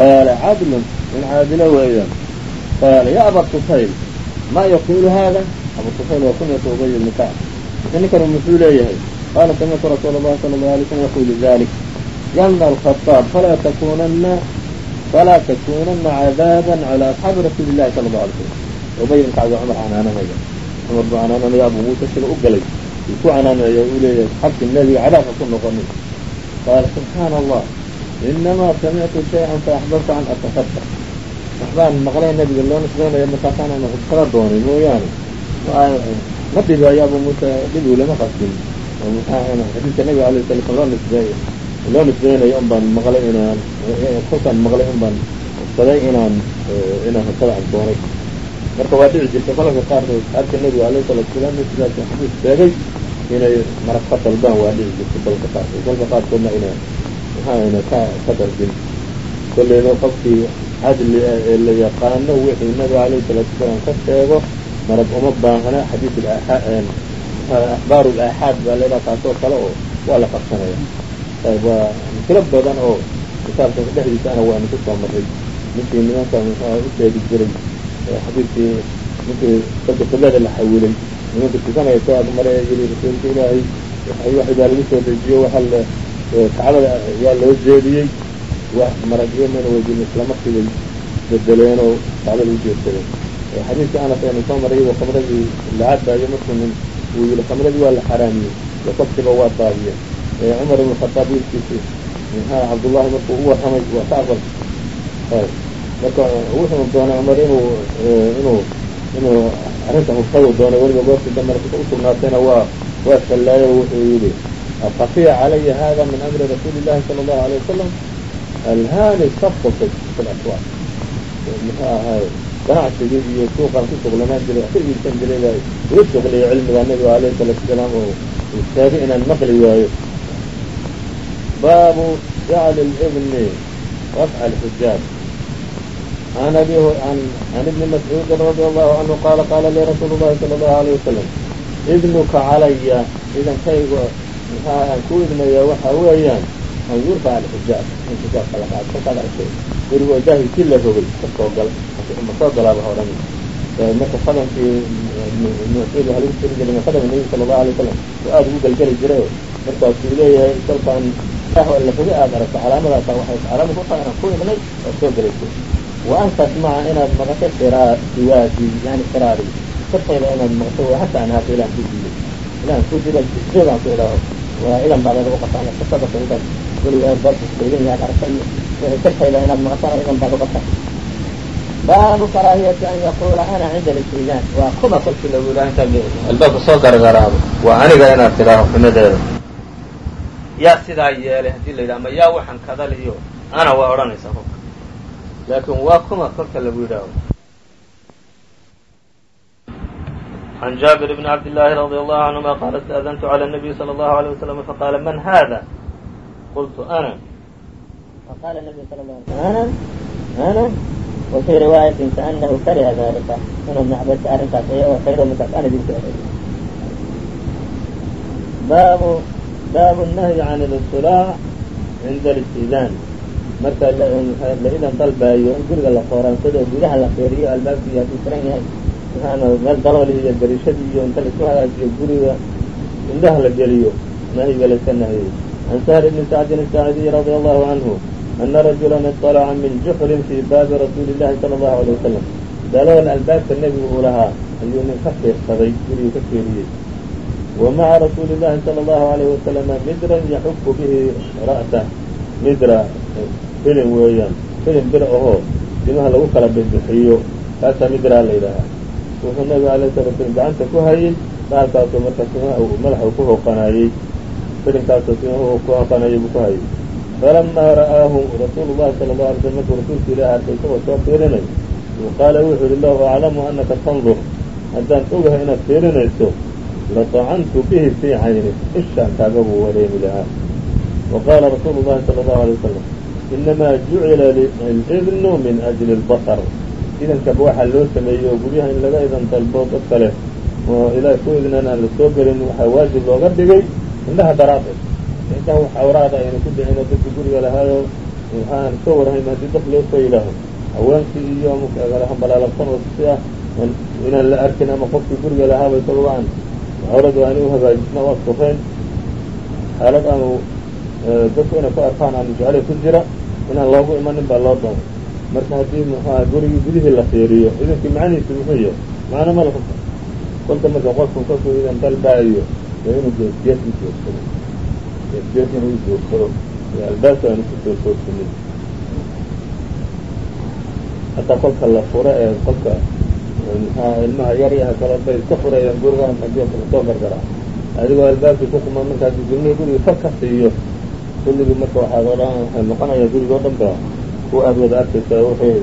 qaala cadlun in caadilo weeyaan qaala ya aba tufayl ma yaqulu hada abu tufayl waa kunyatu ubay marka ninkanu muxuu leeyahay qaala samictu rasuula allahi sala allahu alay slm yaqulu dalik yana alkhadaab falaa takunana falaa takunana cadaaban cala asxaabi rasuuli llahi sala allahu alay slam ubay ibn kacb cumar canaananaya cumar buu canaananaya abu muusa sida u galay ku canaanaya uu leeyahay xabki nebiga cadaabka ku noqonin qaala subxaana allah inamaa samictu shay-an faaxbabtu an atakata waxbaan maqlay nabiga loo nisbeynaya markaasaan aan hubsada doonay mooyaane ma dhibaayo abu muusa dhibigu lama qasbin xadiidka nabiga alayh sala slam loo nisbeey loo nisbeynayo un baan maqlay inaan kolkaan maqlay un baan hubsaday inaan inaan hubsada aan doonay marka waa dhici jirta kolalka qaarkood arka nabiga alayh salatu salaam sidaas xadiis sheegay inay marag ka dalbaan waa dhici jirta kolka qaarkood kolka qaarkoodna ina maxaayna ka ka dalbin kolleyna qofkii cadli ah ee la yaqaano wixii nabiga alayhi salaatu wasalaam ka sheego marag uma baahna xadiis axbaaru laaxaad baa leedaha kaasoo kale oo waa la qabsanaya ayb mukilo badan oo kitaabka dhexdiisana waanu ku maray ninkii nimanka muxua u jiray xadiidkii ninkii dadka qiblada la xawilay nimanka tukanaya soo agmaray yiri rasuulka ilaahay waxi baa lagu soo dejiyo waxa la kacbada yaa loo jeediyey wax maragyo mana wejin islamarkii bay bedeleen oo kacbada u jeedsadeen anas aynu soo maray iyagoo khamradii la cadaayo markuu nin uu yihi khamradii waa la xaraamiyey iyo kobsiba waa daadiyeen cumar ibn khataab wiilkiisi cabdullahi markuu u warramay waa ka aqbal. Marka wuxuu doonay cumar inuu inuu inuu arrinta hubsadu doonay weliba goortii dambena usugnaatayna waa waa shallaayo wuxuu yidhi akafiya calaya hada min amri rasuuli llahi sala allahu alayh wasalam alhani safku fi laswaaq muxuu ahaay ganacsigii iyo suuqaan ku suglanaan jiray wax ka iibsan jiray baa igu suqliya cilmiga nabiga alayhi salaatu wasalaam oo uu sheegay inaan maqli waayo baabu jacli libni rafca alxijaab an abi an ibni mascuudi radi allahu canhu qaala qaala li rasuulu llahi sala allahu alayh wasalam idnuka calaya idankayga maxaa aan ku idnayaa waxa weeyaan an yurfac alxijaab in xijaabka la qaado kolkaad aragtay weligo daahilkii la rogay ka soo gal ma galaaba odhan marka qadankii mascuud waxa lagu tiri jiray qadamka nabiga sala allahu alay wasalam oo aada ugu galgeli jiray. Markaasuu leeyahay kolkaan lafaga aad aragto calaamadaasa waxay calaamad ku tahay ku idnay oo soo gelayso wa an inaad maqasho siwaasi yani qiraari sartayda inaad maqasho waa hata an haata ilaan ku diiday. Ilaan ku dida joogaan ku idhaaho waa ilan baad ugu qataan kasabata intaad weliga baabkaigan yahay aragta iyo wixii sartayda inaad maqashaan ilan baad uqataan baabu karaahiyati an yaquula ana cinda listizaan waa kuma kolkii lagu yidhaha intaad albaabka soo gargaraado waa aniga inaad tidhaaho xumadeeda yaa sidaa yeelay haddii la yidhaha ma yaa waxaan kadal iyo ana waa odhanaysaa kolka laakin waa kuma kolka lagu yidhaaho عن جابر بن عبد الله رضي الله عنهما قال استأذنت على النبي صلى الله عليه وسلم فقال من هذا قلت أنا فقال النبي صلى الله عليه وسلم أنا أنا وفي رواية كأنه كره ذلك إنه ابن عباس أرنكاس وخير منكاس أنا بنت باب باب النهي عن الاطلاع عند الاستئذان marka laidan dalbaayo in guriga la fooraansado gudaha la feeriyo albaabkii hadduu furan yahay maxaana meel dalool iyo berishadii iyo inta la isku hagaajiyo guriga indhaha la geliyo nahyiga layska nahiyey can sahl bni sacdin saacdiy radia allahu canhu ana rajulan iطalaca min juxrin fii baabi rasuuli llahi sala allahu alay wasalam dalool albaabka nebigu uu lahaa ayuu nin ka fiirsaday guriga ka fiiriyey wa maca rasuuli llahi sala allahu alayhi wasalama midran yaxuku bihi ra'sah. Midra eh, filin weeyaan filin bir ahoo timaha lagu kala bibixiyo kaasaa midraa la yidhaahaa wuxuu nabiga alayh sala slam gacanta ku hayey baalkaasoo marka madaxa ku hooqanaayey filimkaasoo timaha ku hooqanayay buu ku hayay. Falamaa ra'aahu rasuulu llahi sala allahu alay slam markuu rasuulka ilahi arkay isagoo soo fiirinay. Qaala wuxuu yihi lahu aclamu anaka tandur haddaan ogahay inaad fiirinayso latacantu bihi fii cayni ishaan kaaga buu wareemi lahaa. Wa qaala rasuulu llahi sala allahu alay wasalam inamaa jucila alidnu min ajli lbasar idankaba waxaa loo sameeyey oo guryaha in laga idan dalbo dad kale. Oo ilaahay ku idnan aan la soo gelin waxaa waajib looga dhigay indhaha daraaddeed. Indhaha wax awraada ayna ku dhicin oo dadka guriga lahaayo waxaan soo warhayn haddii dad loo soo yidhaaho. Haweenkii iyo balaalabsan oo si ah inaan la arkin ama qofkii guriga lahaaba isagaba aan awradu aani uhagaajisna waa surayn xaalad aanu dadku inay ku arkaan aanu jeclay ku jira. Inaan loogu imanin baa loo doonay marka haddii muxuaha gurigii gudihii la fiiriyo. Idankii macnihiisu muxuu yahay macno ma laha. Kolka marka qofku kolkuu idan dalbaayo waa inuu geesgees u joogsado geesgees inuu joogsado albaabka aanu ku soo soosinin hataa kolka la furo ee kolka mxuaha ilmaha yaryaha kale bay iska furayaan gurigaan haddii soo gargaraa adigoo albaabkii ku kuma markaas gurmihii guriga far ka siiyo. Kulligii marka waxaad odhan waxay noqonaya guriga o dhan ba ku aad wada arkaysa wixii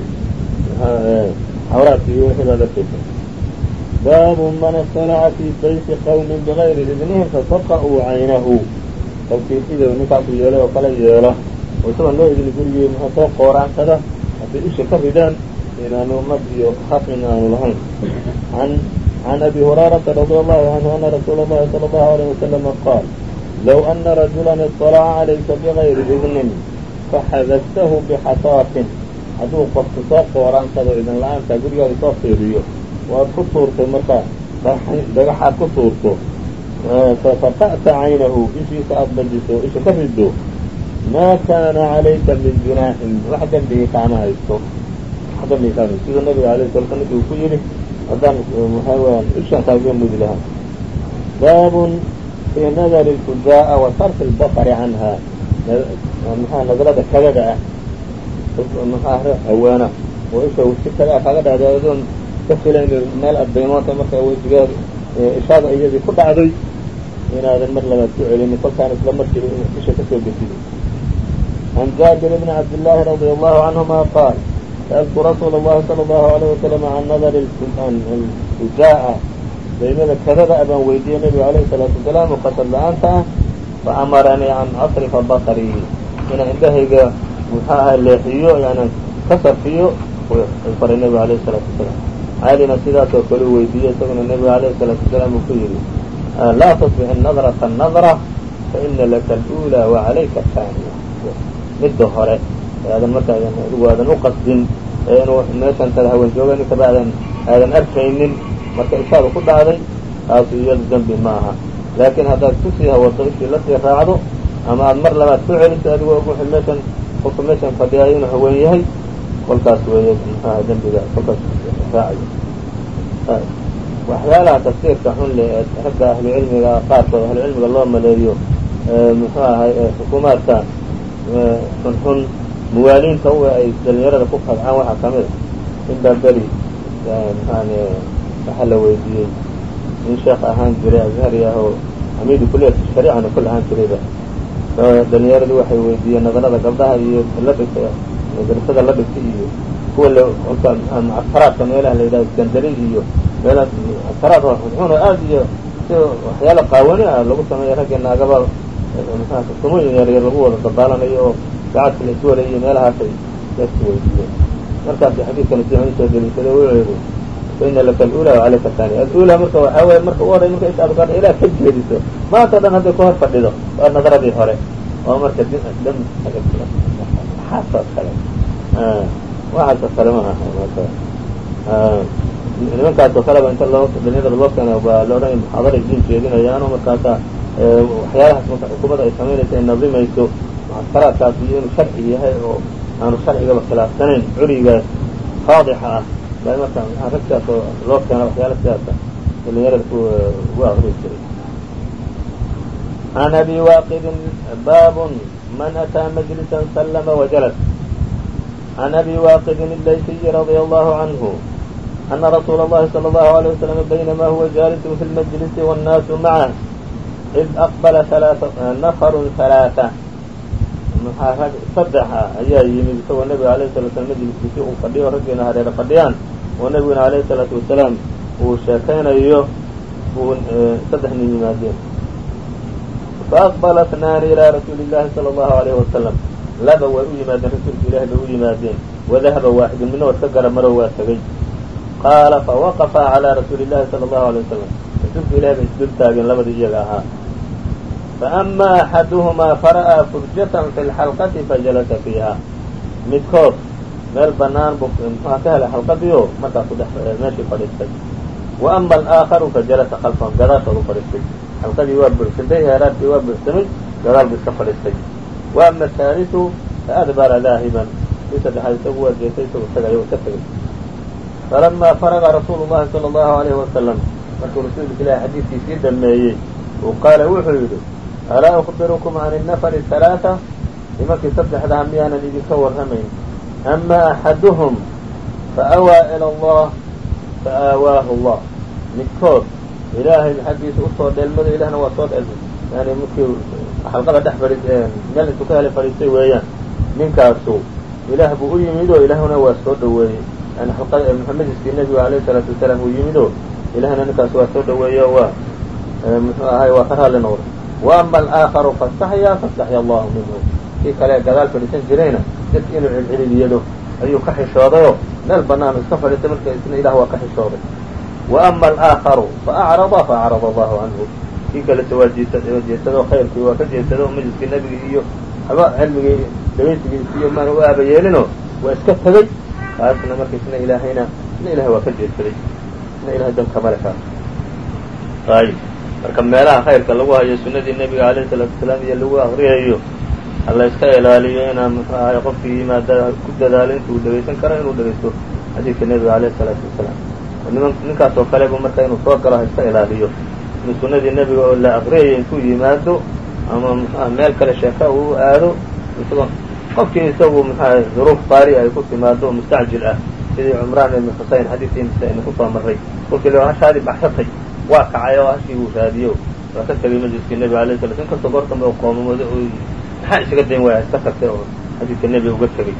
xawraadki iyo wixii baad arkaysa baabu man اطalaca fii bayti qawmin bigayri idnihim fasaqa'uu caynahu kolkii sidau ninkaasu yeelay oo kale yeelo oo isagoon loo idin gurigii muxuu soo qooraansada hadday isha ka ridaan inaanu mad iyo xaqin aanu lahayn an can abi hurayrata radi allahu canhu ana rasuula اllahi salى اllahu alيyh wasalama qaal low ana rajula iطalaca calayka bigayri idnin faxadaftahu bixasaatin hadduu qofku soo qooraansado idin la'aanta gurigaada soo fiiriyo waad ku tuurtay markaa dhagaxaad ku tuurto fafaqa'ta caynahu ishiisa aada bajiso isha ka riddo maa kaana calayka min junaaxin wax dembigii kaama haysto wax dembigii kaama haysto sida nabiga alayh sala slam uu ku yidhi haddaan maxaa weyaan ishaan kaaga mudi lahaa baabun fii nadari lfujaa'a wa sarfi lbasari canha maxaa nadarada kadada ah? Maxaa hawaana oo isha si kadaa kaaga dhacday adoon ka filayn meel adaymoonta marka wejigeed ishaada iyadii ku dhacday inaadan mar labaad ku celinin kolkaan isla markiiba isha ka soo gesido can jaabir bni cabdillaahi radia allahu canhuma qaal sa'altu rasuula اllahi salى allahu alayh wasalam can nadari fujaa'a daymada kadada a baan weydiiyey nabiga alayhi salaatu wasalaam oo qasad la'aanta ah faamaranii inaan indhahayga muxuu aha leexiyo yani ka sarfiyo faray nebiga alayhi salaatu wasalaam. Caalina sidaasoo kale u weydiiyey isaguna nebiga alayhi salaatu wasalaam uu ku yidhi laa tusbix nadrata nadra faina laka alأulى wacalayka ahaaniya midda hore aadan markaadan adigu aadan u qasdin ee inuu meeshan tada haween jooga ninkaba aadan arkaynin marka ishaada ku dhacday taasu iyada dembi ma aha laakiin haddaad ku sii hawado ishii la sii raacdo ama aad mar labaad ku celiso adigoo og meeshan qofka meeshan fadhiyayo inuu haween yahay. Kolkaas weeye muxuaha dembiga? Kolkaas raacayo waxyaalaha tafsiirka xun le ee ragga ahlucilmiga qaarkood ahlucilmiga loo maleeyo muxuu ahay xukuumaadka xunxun muwaaliinta u ay dhalinyarada ku qadcaan waxaa ka mid a in baa beri yani waxaa la weydiiyey. In sheekh ahaan jiray azhari ah oo amiidu kuliyat shariicana kul ahaan jirayba dhalinyaradu waxay weydiiyeen nadarada gabdhaha iyo la dhigta madrasada la dhigtay iyo kuwa l kolka mucasaraadka meelaha la yidhaha iskandari iyo meela mucasaraad xunxun oo iyo si waxyaala qaawani ah lagu sameeya raggii naagaba mxua sumooyin yaryar lagu wada dabaalanayo oo gacadka la iswalay iyo meelahaasay dadku weydiiyeen. Markaasi xadiidkan si u soo deliishaday wuxuu yidhi faina laka alula wacalayka athani alula marka waxaa weye marka u horey marka isha ad gaadha ilaah ka jeediso maanta dhan hadday ku hor fadhido waa nadaradii hore oo marka waxaasoo kale waxaasoo kale ma aha nimankaasoo kaleba inta loo dhalinyarada loo keena waa la odhanaya muxaadaray diin jeedinayaano markaasa waxyaalahaas marka xukuumadda ay samaynayso ay nadimayso mucasaraadkaas iyo inuu sharci yahay oo aanu sharcigaba khilaafsanayn curigaas faadixa ah marka rag sidaas oo loo keena waxyaala sidaasa dhalinyarada ku ugu akriyi jiray عن أبي واقد bاب من أتى مجلسا سلم وجلس عن أبي واقد الليثي رضي الله عنه أن رsuuل الlahi صلى الله عليه وسلم بينما هو جالس في المجلس والناas معه إذ أqبل نفر maxaa rag saddexa ayaa yimid isagoo nebiga alayhi salatu slam majliskiisii uu fadhiyo raggiina hareera fadhiyaan. Oo nebiguna alayh salaatu wasalaam uu sheekaynayo uu eh, saddex nin yimaadeen. Faaqbala tnaani ilaa rasuuli illahi sala allahu alayhi wasalam laba way u yimaadeen rasuulka ilahi bay u yimaadeen. Wadahaba waaxidun midna waa gara garamaro waa tegey qaala fa fawaqafaa calaa rasuuli illahi sala allahu alay wasalam rasuulka ilahi bay isdul taageen labadii iyaga ahaa faama axaduhumaa fara'aa furjatan fi lxalqati fajalasa fiiha midkood meel bannaan buu muxuha ka helay xalqadiio markaa kudhex meeshii fadhiistay wa ama alaaakaru fajalasa kalfan gadaashoodu fadhiistay xalqadii waa buuxsaday heeraadkii waa buuxsamay gadaal buu iska fadhiistay wa ama ahaalisu fa adbara laahiban kii saddexaad isagu waa jeestay isagu tagayo iska tegay falamaa faraga rasuulu llahi sala allahu alayhi wasalam markuu rasuulka ilaahi xadiidkii sii dhameeyey uu qaala wuxuu yidhi alaa أخbirukum can الnafri ثaلaaثة nimankii saddexdaha miyaanan idinka warramayn ama axaduhum faawaa ilى اllah faawaahu اllah midkood ilaahay xaggiisa usoo dheelmado ilahna waa soo dheelmay yani markii xalqada dhex fadhi meel intuu ka helay fadhiistay weeyaan ninkaasu ilaah buu u yimid oo ilaahuna waa soo dhoweeyey yani majliskii nebiga alayh الsalaatu wasalaam uu yimid oo ilahna ninkaas waa soo dhoweeyey oo waa muxuu ahay waa ka raalli noqday wa ama alآakaru faاstaxyaa faاstaxya allahu minhu kii kale gadaal fadhiisan jirayna dadki inuu cilcililiyado ayuu ka xishoodayoo meel banaanu iska fadhiistay marka isna ilah waa ka xishooday wa ama alآakaru faacrada faacrada allahu canhu kii kalese waa jeedsado khayrkii waa ka jeedsado majliskii nebigi iyo haba cilmigii dhegaysigiisi iyo maana u aaba yeelinoo waa iska tegey kaasna marka isna ilaahayna isna ilahay waa ka jeedsaday isna ilahay dan kamale kaas ayb marka meelaha khayrka lagu hayo sunadii nebiga alayh salaatu wasalaam iyo lagu akriyayo hala iska ilaaliyo inaan muxuu ahay qofkii yimaada ku dadaalo intuu dhegaysan karo inuu dhegaysto xadiidka nebiga alayh salaatu wasalaam ninkaas oo kaleba marka inuu soo galo ha iska ilaaliyo. Inuu sunadii nebiga oo la akriyayo intuu yimaado ama mxuah meel kale sheeka uu aado isagoo qofkii isagu muxuahay duruuf qaari ay ku timaado mustacjil ah. Sidii cumraan ibn xuseyn xadiidkii mise ku soo marray. Kolkii lo hashaadii baxsatay waa kacay oo halkii uu raadiyo. Waa ka tegay majliskii nebiga alay sala in kastoo goor dambe oo qoomamooda isaga dayn waaya? Iska tagtay oo xadiidka nebiga uga tegey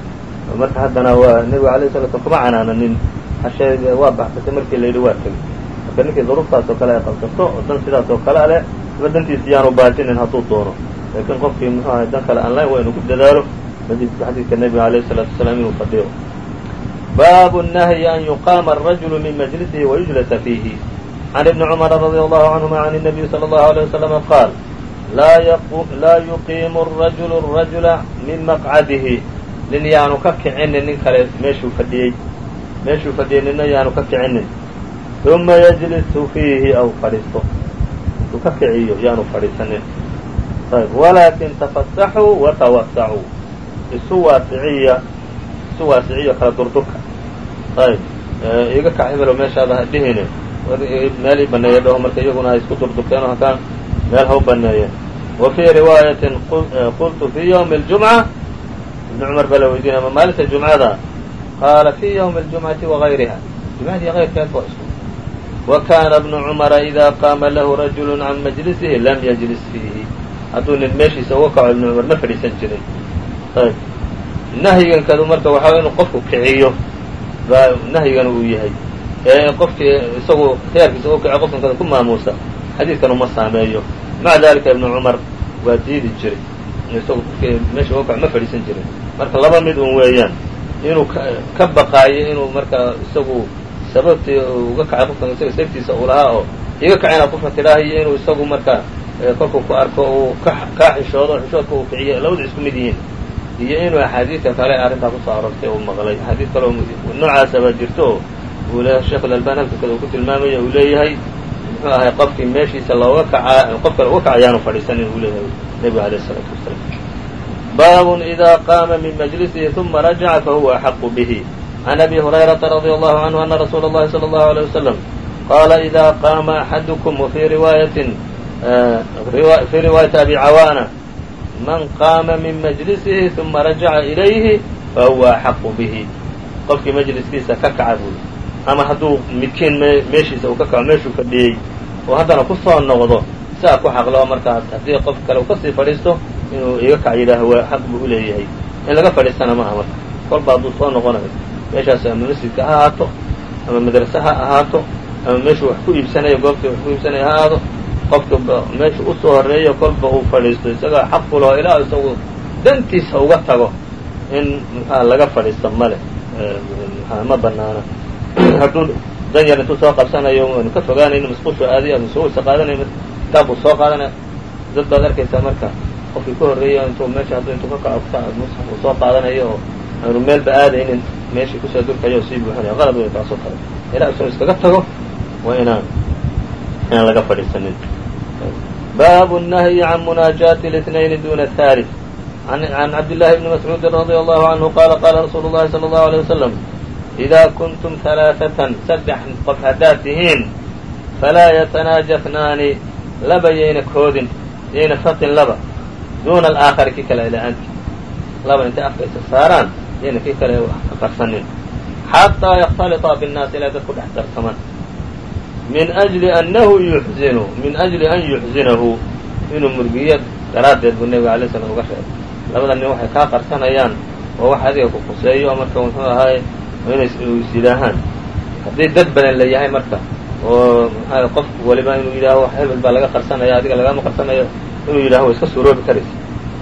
marka haddana waa nebiga alayh sala slam kama canaananin hashee waa baxsatay markii la waa tegey marka ninkii duruuftaas kale ay qabsato dan sidaas kale ale ama dantiisi yaanu baasinin hadduu doono. Laakiin qofkii muxuu ahay dan kale anlayn waa inuu ku dadaalo majliska xadiidka nebiga alayh salaatu wasalaam inuu fadhiyo. Baabu nahyi an yuqaama arajulu min majlisihi wayujlasa fiihi. عن ابن cمر رضي الله عنهma عن النبي صلى الله عليه وسلم qاaل laa يuqiim الرaجuل الرaجuل min مqعadihi nin yaanu ka kicinin nin kale meeshuu fadhiyey meeshuu fadhiyey nina yaanu ka kicinin ثuma yجlisu fiihi aw fadhiisto intuu ka kiciyo yaanu fadhiisanin ayb walaakin tafataxuu watawasacuu isu waasiciya isu waasiciyo kala durdurka ayb iga kac hebelo meeshaada ha dhihine meel i baneeya dhaho marka iyaguna ay isku durdurteen oo hakaan meel ha u baneeyeen wa fii riwaayatin qultu fii ywmi اljumca ibn cumar baa la weydiinaya ma maalinta jumcada? Qaala fii ywmi اljumcati wagayriha jumcadii kayrkeed waa isku wa kaana bnu cumara idaa qaama lahu rajulu can majlisihi lam yajlis fiihi. Hadduu nin meeshiisa uga kaco ibnu cumar ma fadhiisan jirin ayb. Nahyigankadu marka waxaa inuu qofku kiciyo. Baa nahyigana uu yahay ee qofkii isagu khiyaarkiisa u kaco qofkan kada ku maamuusa xadiidkan uma saameeyo. Maca dalika ibnu cumar waa diidi jiray. Isagu qofkii meesha uga kaco ma fadhiisan jirin. Marka laba mid un weeyaan inuu ka baqaayo inuu marka isagu sababtii uga kacay qofkan isaga sababtiisa uu lahaa oo iga kaca inaad qofka tidhaahiyo inuu isagu marka kolkuu ku arko uu kaa xishoodo xishoodka uu kiciyo labadu isku mid yihiin. Iyo inuu axaadiidka kale arrintaa ku soo aroortay uu maqlay. Axaadiid kale noocaasa baa jirto. oo uu le sheekh alalbani halkankada uu ku tilmaamaya uu leeyahay muxuu ahay qofkii meeshiisa looga kacaa qof kale uga kacayaanu fadhiisanin uu leeyahay nebigu alayh isalaatu wasalaam baabun idaa qaama min majlisihi uma rajaca fahuwa axaqu bihi can abi hurayrata radia allahu canhu ana rasuula اllahi salى allahu alيه wasalam qaala idaa qaama axadukum wafii riwaayatin fii riwaayati abi cawaana man qaama min majlisihi uma rajaca ilayhi fahuwa axaqu bihi qofkii majliskiisa ka kaca buuli ama hadduu midkiin meeshiisa uu ka kaco meeshuu fadhiyey oo haddana ku soo noqdo siaa ku xaqloo markaa haddii qof kale uu ka sii fadhiisto inuu iga kac yidhaaho waa xaq buu uleeyahay in laga fadhiistana ma aha marka. Kolba hadduu soo noqonayo meeshaas ama masjidka ha ahaato ama madrase ha ahaato ama meeshuu wax ku iibsanayo goobtii wax ku iibsanayo ha ahaado qofka meesha u soo horeeyo kolba uu fadhiisto. Isagaa xaq ku laho ilaa isagu dantiisa uga tago in mxua laga fadhiisto male ma banaana hadduu dan yar intuu soo qabsanayo anu ka fogaanayno masquushu aadiy ama suusa qaadanayo kitaab buu soo qaadanaya dad baad arkaysaa marka qofkii ka horreeya intuu meesha hadduu intuu ka kaco musxaf uu soo qaadanayo oo aanu meelba aadaynin meeshii kusoo durkayo oo sii buuxinayo qalad wey taasoo kale ilaa isagoo iskaga tago waa inaan inaan laga fadhiisanin bab النهي عن مناaجاaة الاثنين dون الثالث عن عبد الله بن مسعوud رضي الله عنه qال qاla رsuuل اللhi صلى الله عليه وسلم إذا كنتم ثaلاثة سدx qof haddaad tihiin falaa يتناaجى اثناani laba yayna koodin yayna fatin laba duna الآakخر kii kale la-aanti laba intay afka isa saaraan yayna kii kale qarsanin xatىa يkتaliطa bالناas ilaa dad ku dhex darsaman min أجli أnnahu yuxzinu min أجli an yuxzinahu inuu murgiyo daraaddeed buu nebiga alay slam uga sheegay labada nin waxay kaa qarsanayaan oo wax adiga ku quseeyo marka muxuu ahaaye inay is yidhaahaan haddii dad badan la yahay marka oo mxaa qof waliba inuu yidhaaho hebel baa laga qarsanaya adiga lagama qarsanayo inuu yidhaho wa iska suuroobi karaysa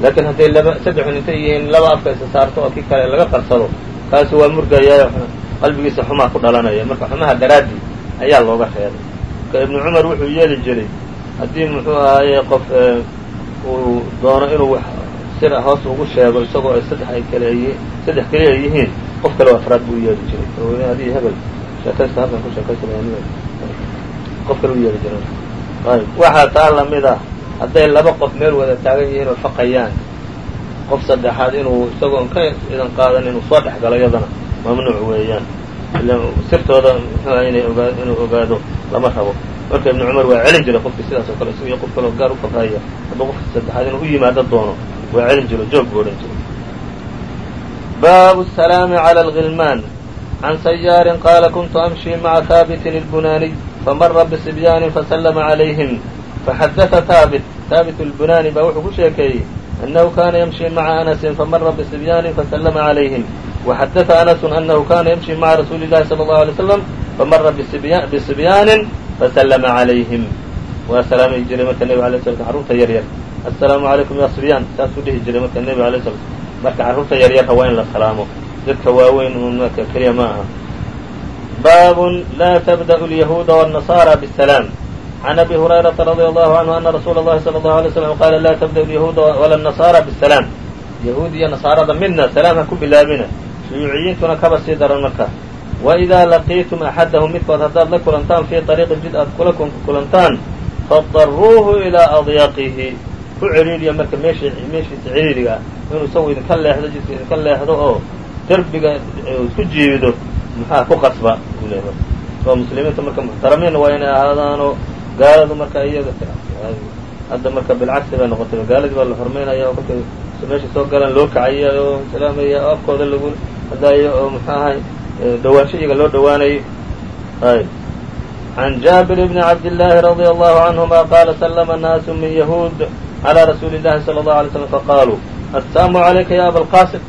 laakiin hadday laba saddexun intay yihiin laba afka isa saarto oo kii kale laga qarsado kaasi waa murgayaa qalbigiisa xumaa ku dhalanaya. Marka xumaha daraaddii ayaa looga reebay. Marka ibnu cumar wuxuu yeeli jiray haddii muxuu ahaaye qof uu doono inuu wax sira hoos ugu sheego isagoo ay saddex ay kale saddex keliya yihiin qof kale oo afraad buu yeeli jiray. Adii hebel sheekaysta halkan ku sheekaysta qof kale u yeeli jiray. Ayb waxaa taa la mid ah hadday laba qof meel wada taagan yihiin oo faqayaan qof saddexaad inuu isagoon ka idan qaadan inuu soo dhex galo iyadana mamnuuc weeyaan. Sirtooda mxuah inay ogaa inuu ogaado lama rabo. Marka ibnu cumar waa celin jiray qofkii sidaas oo kale isaga iyo qof kaleo gaar u faqaaya. Hadduu qofka saddexaad inuu u yimaado doono waa celin jiro joog buu odhan jiray baabu الsalaami عlى الغilman عan sayaarin qaala kuntu amshي maca haabitin الbunaaniy famara bصibyaanin faslma عalayhim faxadaثa haabit haabit الbunaani baa wuxuu ku sheekeeyey أنه kاna يمشي mعa أنس فmra بصبيان فسلم عليهم وxdث أنس أنه kاna يمشي mعa رsuuل اللhi صلى الله عليه وسلم فmra بصبيان فسلم عليهم waa salaami jiray marka nبg عليه sل carruurta yar yar السلام عaليكم ya صبيان saasuu dhihi jiray marka nبg عليه sل marka carruurta yaryarha waa in la salaamo. Dadka waaweyn un keliya ma aha. Baabun laa tabda'u alyahuuda wاnnasaara bsalaam can abi hurayrata radia allahu canhu ana rasuula allahi sala allahu alay slam qaala laa tabda'u alyahuuda wala nasaara bisalaam yahuud iyo nasaarada midna salaam ha ku bilaabina. Shuyuuciyiintuna kaba sii daran marka. Waidaa laqiitum axadahum midkood haddaad la kulantaan fii ariiqi jid aad kula kulantaan fadaruuhu ilaa adyaqihi ku celiiriya marka meesh meeshiisa ciriiriga ah inuu isagu idinka leexdo jidka idinka leexdo oo derbiga isku jiido maxaa ku qasba? Buu leeya oo muslimiinta marka muxtaramiin waa inay ahaadaanoo gaaladu marka iyaga hadda marka bilcagsi bay noqotay gaaladii baa la hormaynaya oo kolkay meesha soo galaan loo kacaya oo salaamaya oo afkooda lagu hadaayo oo muxuu ahay dhawaansho iyaga loo dhawaanayo ayb can jaabir bni cabd illaahi radia allahu canhuma qaala sallama naasu min yahuud. على رسول الله صلى الله عليه وسلم فقالوا السلام عليك يا أبا القاسم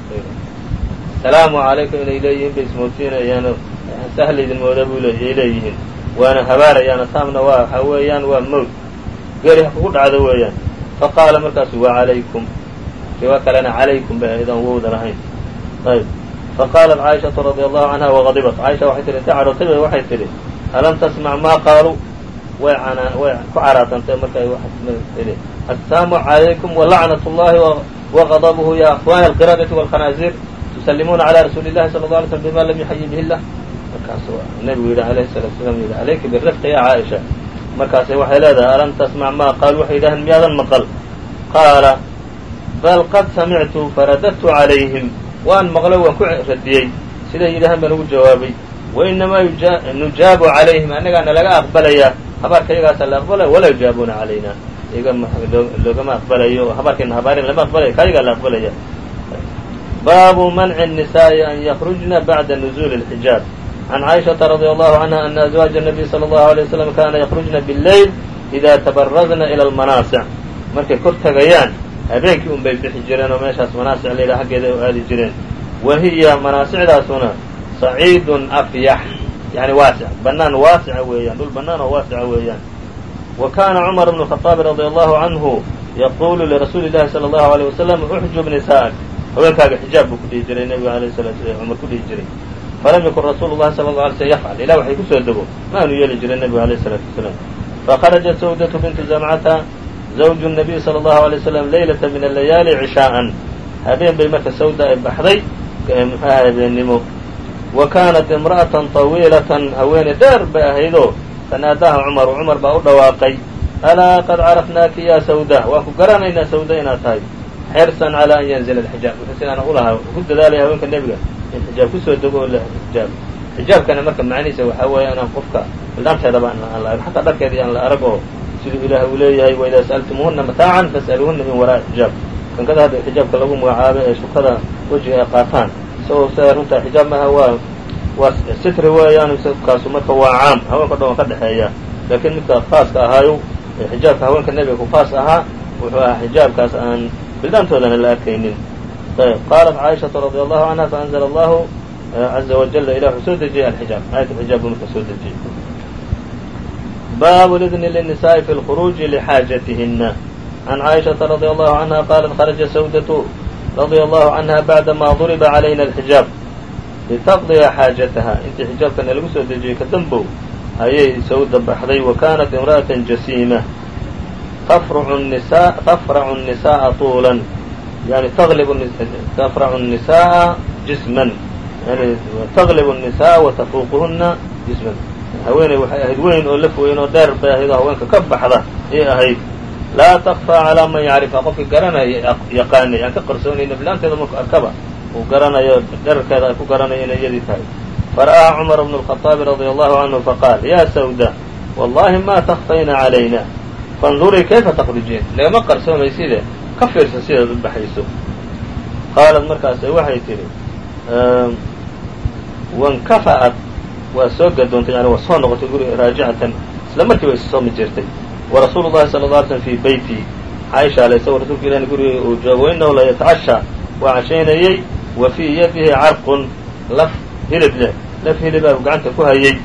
السلام عليك inay leeyihiin bay ismoodsiinayaan sahli idin mooda bu ay leeyihiin waana habaarayaan saamna waa waxa weeyaan waa mowt geri ha kugu dhacdo weeyaan faqaala markaasu وعalaykum riwa kalena calaykum bay aydan wowda lahayn ayb faqaalat caaishaةu radي allahu canha وغadibat caaisha waxay tihi intay cadhootay bay waxay tidhi alam tasmac ma qaaluu way canaa way ku caraatantay markay tihi assaamu calaykum walacnat اllahi وغضبه ya أخوان القردة والخناaزير تسلموna عlى رsuuل اللhi صلى الله علي سلم بma lم يحyi bه الlah markaasu nebigu yidhi alayه الصلاة وسلام yidhi عalayka بالرفق ya caaئشha markaasay waxay leedahay alam tasmع ma qaal waxay yidhaheen miyaadan maqل qaala bal qad samictu faradadtu عalayhim waan maqlo waan ku radiyey siday yidhahaan baan ugu jawaabay وإنmaa nujaabu عalayhim annagaana laga aqbalayaa habaarka iyagaasa la aqbalaya walaa yujaabuna عalayna iyaga loogama aqbalayo habaarkeena habaarin lama aqbalayo kayagaa la aqbalaya baabu manci النisaaءi an ykرujna baعda نزuل الxijaab عan caiشhaةa radي allahu canha ana أزwaaج النabiy slى الlahu عalيه وsلم kana ykرujna bالleyl إida tabarazna ilى الmanaasic markay kor tagayaan habeenkii un bay bixi jireen oo meeshaas manaasic la yidhaha xaggeeda u aadi jireen wa hiya manaasicdaasuna saciidun afyax yani waasic banaan waasica weeyaan dhul banaan oo waasica weeyaan wa kana cumar bnu الخaطaabi radي allahu canhu yaqulu lirasuuli الlahi salى الlahu عalيه wasalam uxjub nisaءak haweenkaaga xijaab buu ku dhihi jiray nebiga alayh salatu cumar ku dhihi jiray falam yakun rasuulu llahi sala lla alay slm yafcal ilah waxay kusoo dego ma aanu yeeli jiray nebigu alayh الsalaatu wasalaam fakharajat sawdatu bintu zamcata zawju الnabiy salى اllahu alay slam leylata min alayaali cishaa'an habeen bay marka sawda ay baxday muxuaha habeennimo wa kaanat imra'atan طawiilatan haweene dheer bay ahaydoo fanaadaaha cumaru cumar baa u dhawaaqay alaa qad carafnaaki ya sawda waan ku garanaynaa sawda inaad tahay xirsan calaa an yanzila alxijaab wuxuu sidaana ulahaa ku dadaalaya haweenka nebiga in xijaab ku soo dego oo xijaab xijaabkana marka macnihiisa waxaa weeya inaan qofka bildhaanteedaba aan la arag xataa dharkeedii aan la arag oo siduu ilaah uu leeyahay waidaa sa'altumuhuna mataacan fas'aluuhuna min waraa'i xijaab kankada hadda xijaabka lagu magacaabay ee shukada wejiga ay qaataan isagoo sidaa runtaa xijaab maaha waa waa sitri weeyaan kaasu marka waa caam haweenka dhan ka dhexeeya. Laakiin midka khaaska ahaayo xijaabka haweenka nebiga ku khaas ahaa wuxuu ahaa xijaabkaas aan bidlaantoodana la arkaynin. Ayb qaalat caaishatu radi allahu canha faanzla allahu caza eh, wajala ilah wuxuu soo dejiyey alxijaab. Aayat xijaab buu marka soo dejiyey baabu lidni lnisaai fi lkhuruuji lxaajatihina can caaishata radi allahu canha qaalat kharaja sawdatu radي allahu canha bacdama duriba calayna alxijaab litaqdiya xaajataha intii xijaabkana lagu soo dejiyey ka dambow ayay sawda baxday wa kanat imra'aة jasiima tafracu الnisaءa طuulan yani tafracu الnisaءa jisman yani taglib الnisaءa watafuuquhuna jisman haweeney waxay ahayd weyn oo laf weyn oo dheer bay ahayd oo haweenka ka baxda ayay ahayd laa takfىa calىa man yacrifa qofkii garanaya yaqaanay aan ka qarsoonayna bilaanteeda marku arkaba uu garanayo dherarkeeda ay ku garanayo inay iyadii tahay fara'aa cumar bn الخaطaabi radي allahu canhu faqaal ya sawda wallahi ma takfayna عalayna fandurii kayfa takrujiin lagama qarsoomayside ka fiirsa sidaad u baxayso qaalat markaase waxay tidhi wankafa'at waa soo gadoontay yani waa soo noqotay guriga raajicatan isla markiiba is soomi jirtay warasuulu llahi sala lla alay slm fii beyti caaisha ale isagoo rasuulka ilahi guriga uu joogo wainahu la yatacashaa waa cashaynayey wa fii yadihi carqun laf hilib leh laf hilibaa gacanta ku hayey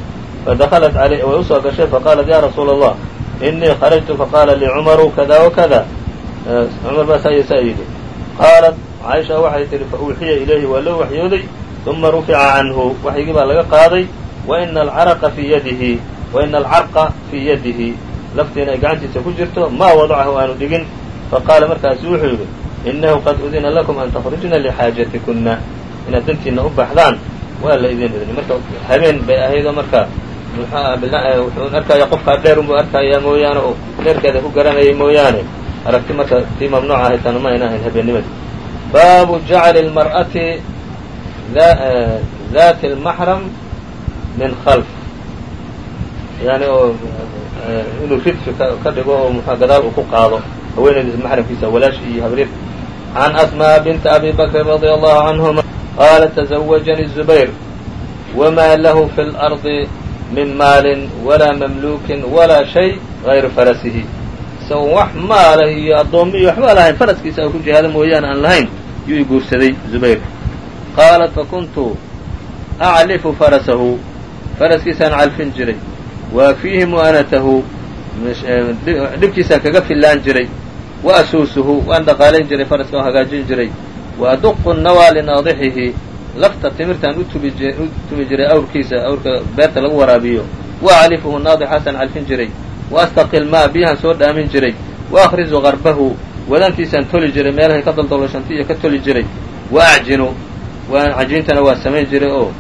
fadakalat alay way u soo gashay faqaalat ya rasuula allah inii kharajtu faqaala lii cumaru kada wakada cumar baa saa saa yidhi qaalat caaisha waxay tihi fauuxiya ilayhi waa loo waxyooday uma rufica canhu waxyigii baa laga qaaday waina alcaraqa fii yadihi waina alcarqa fii yadihi laftiina ay gacantiisa ku jirto maa wadacahu aanu dhigin. Faqaala markaasu wuxuu yidhi inahu qad udina lakum an takhrujna lixaajatikuna inaad dantiina u baxdaan waa la idin idni marka habeen bay ahaydoo marka wuxuu arkaya qofkaa dheer unbuu arkaya mooyaane oo dheerkeeda ku garanayay mooyaane. Aragti marka tii mamnuuca ahayd ma ayna ahayn habeennimadi baabu jacli اlmar'ati dati اlmaxram min khalf yani oo inuu ridfi ka dhigo oo mxua gadaal uu ku qaado haweenaydiis maxramkiisa walaashi iyo habriir can asmaa binti abi bakrin radia allahu canhuma qaala tزawajanii zubayr wma lahu fi اlardi min maalin walaa mamluukin walaa shay gayru farasihi isagoon wax maala iyo addoommo iyo waxba lahayn faraskiisa ku jihaado mooyaane aan lahayn yuu i guursaday zubayr qaalat fakuntu aclifu farasahu faraskiisaan calfin jiray wa fiihi mu'anatahu. Dhibkiisaan kaga fillaan jiray. Wa asuusuhu waan dhaqaalayn jiray faraska oo hagaajin jiray. Wa aduqu nawaa linaadixihi lafta timirtaan u tumi jiray awrkiisa awrka beerta lagu waraabiyo. Wa aclifuhu naadixaasaan calfin jiray. Wa astaqil maa biyahaan soo dhaamin jiray. Wa akhrizu qarbahu wadantiisaan toli jiray meelahay ka daldoloshanti iyo ka toli jiray. Wa acjinu. Waan cajiintana waa samayn jiray oo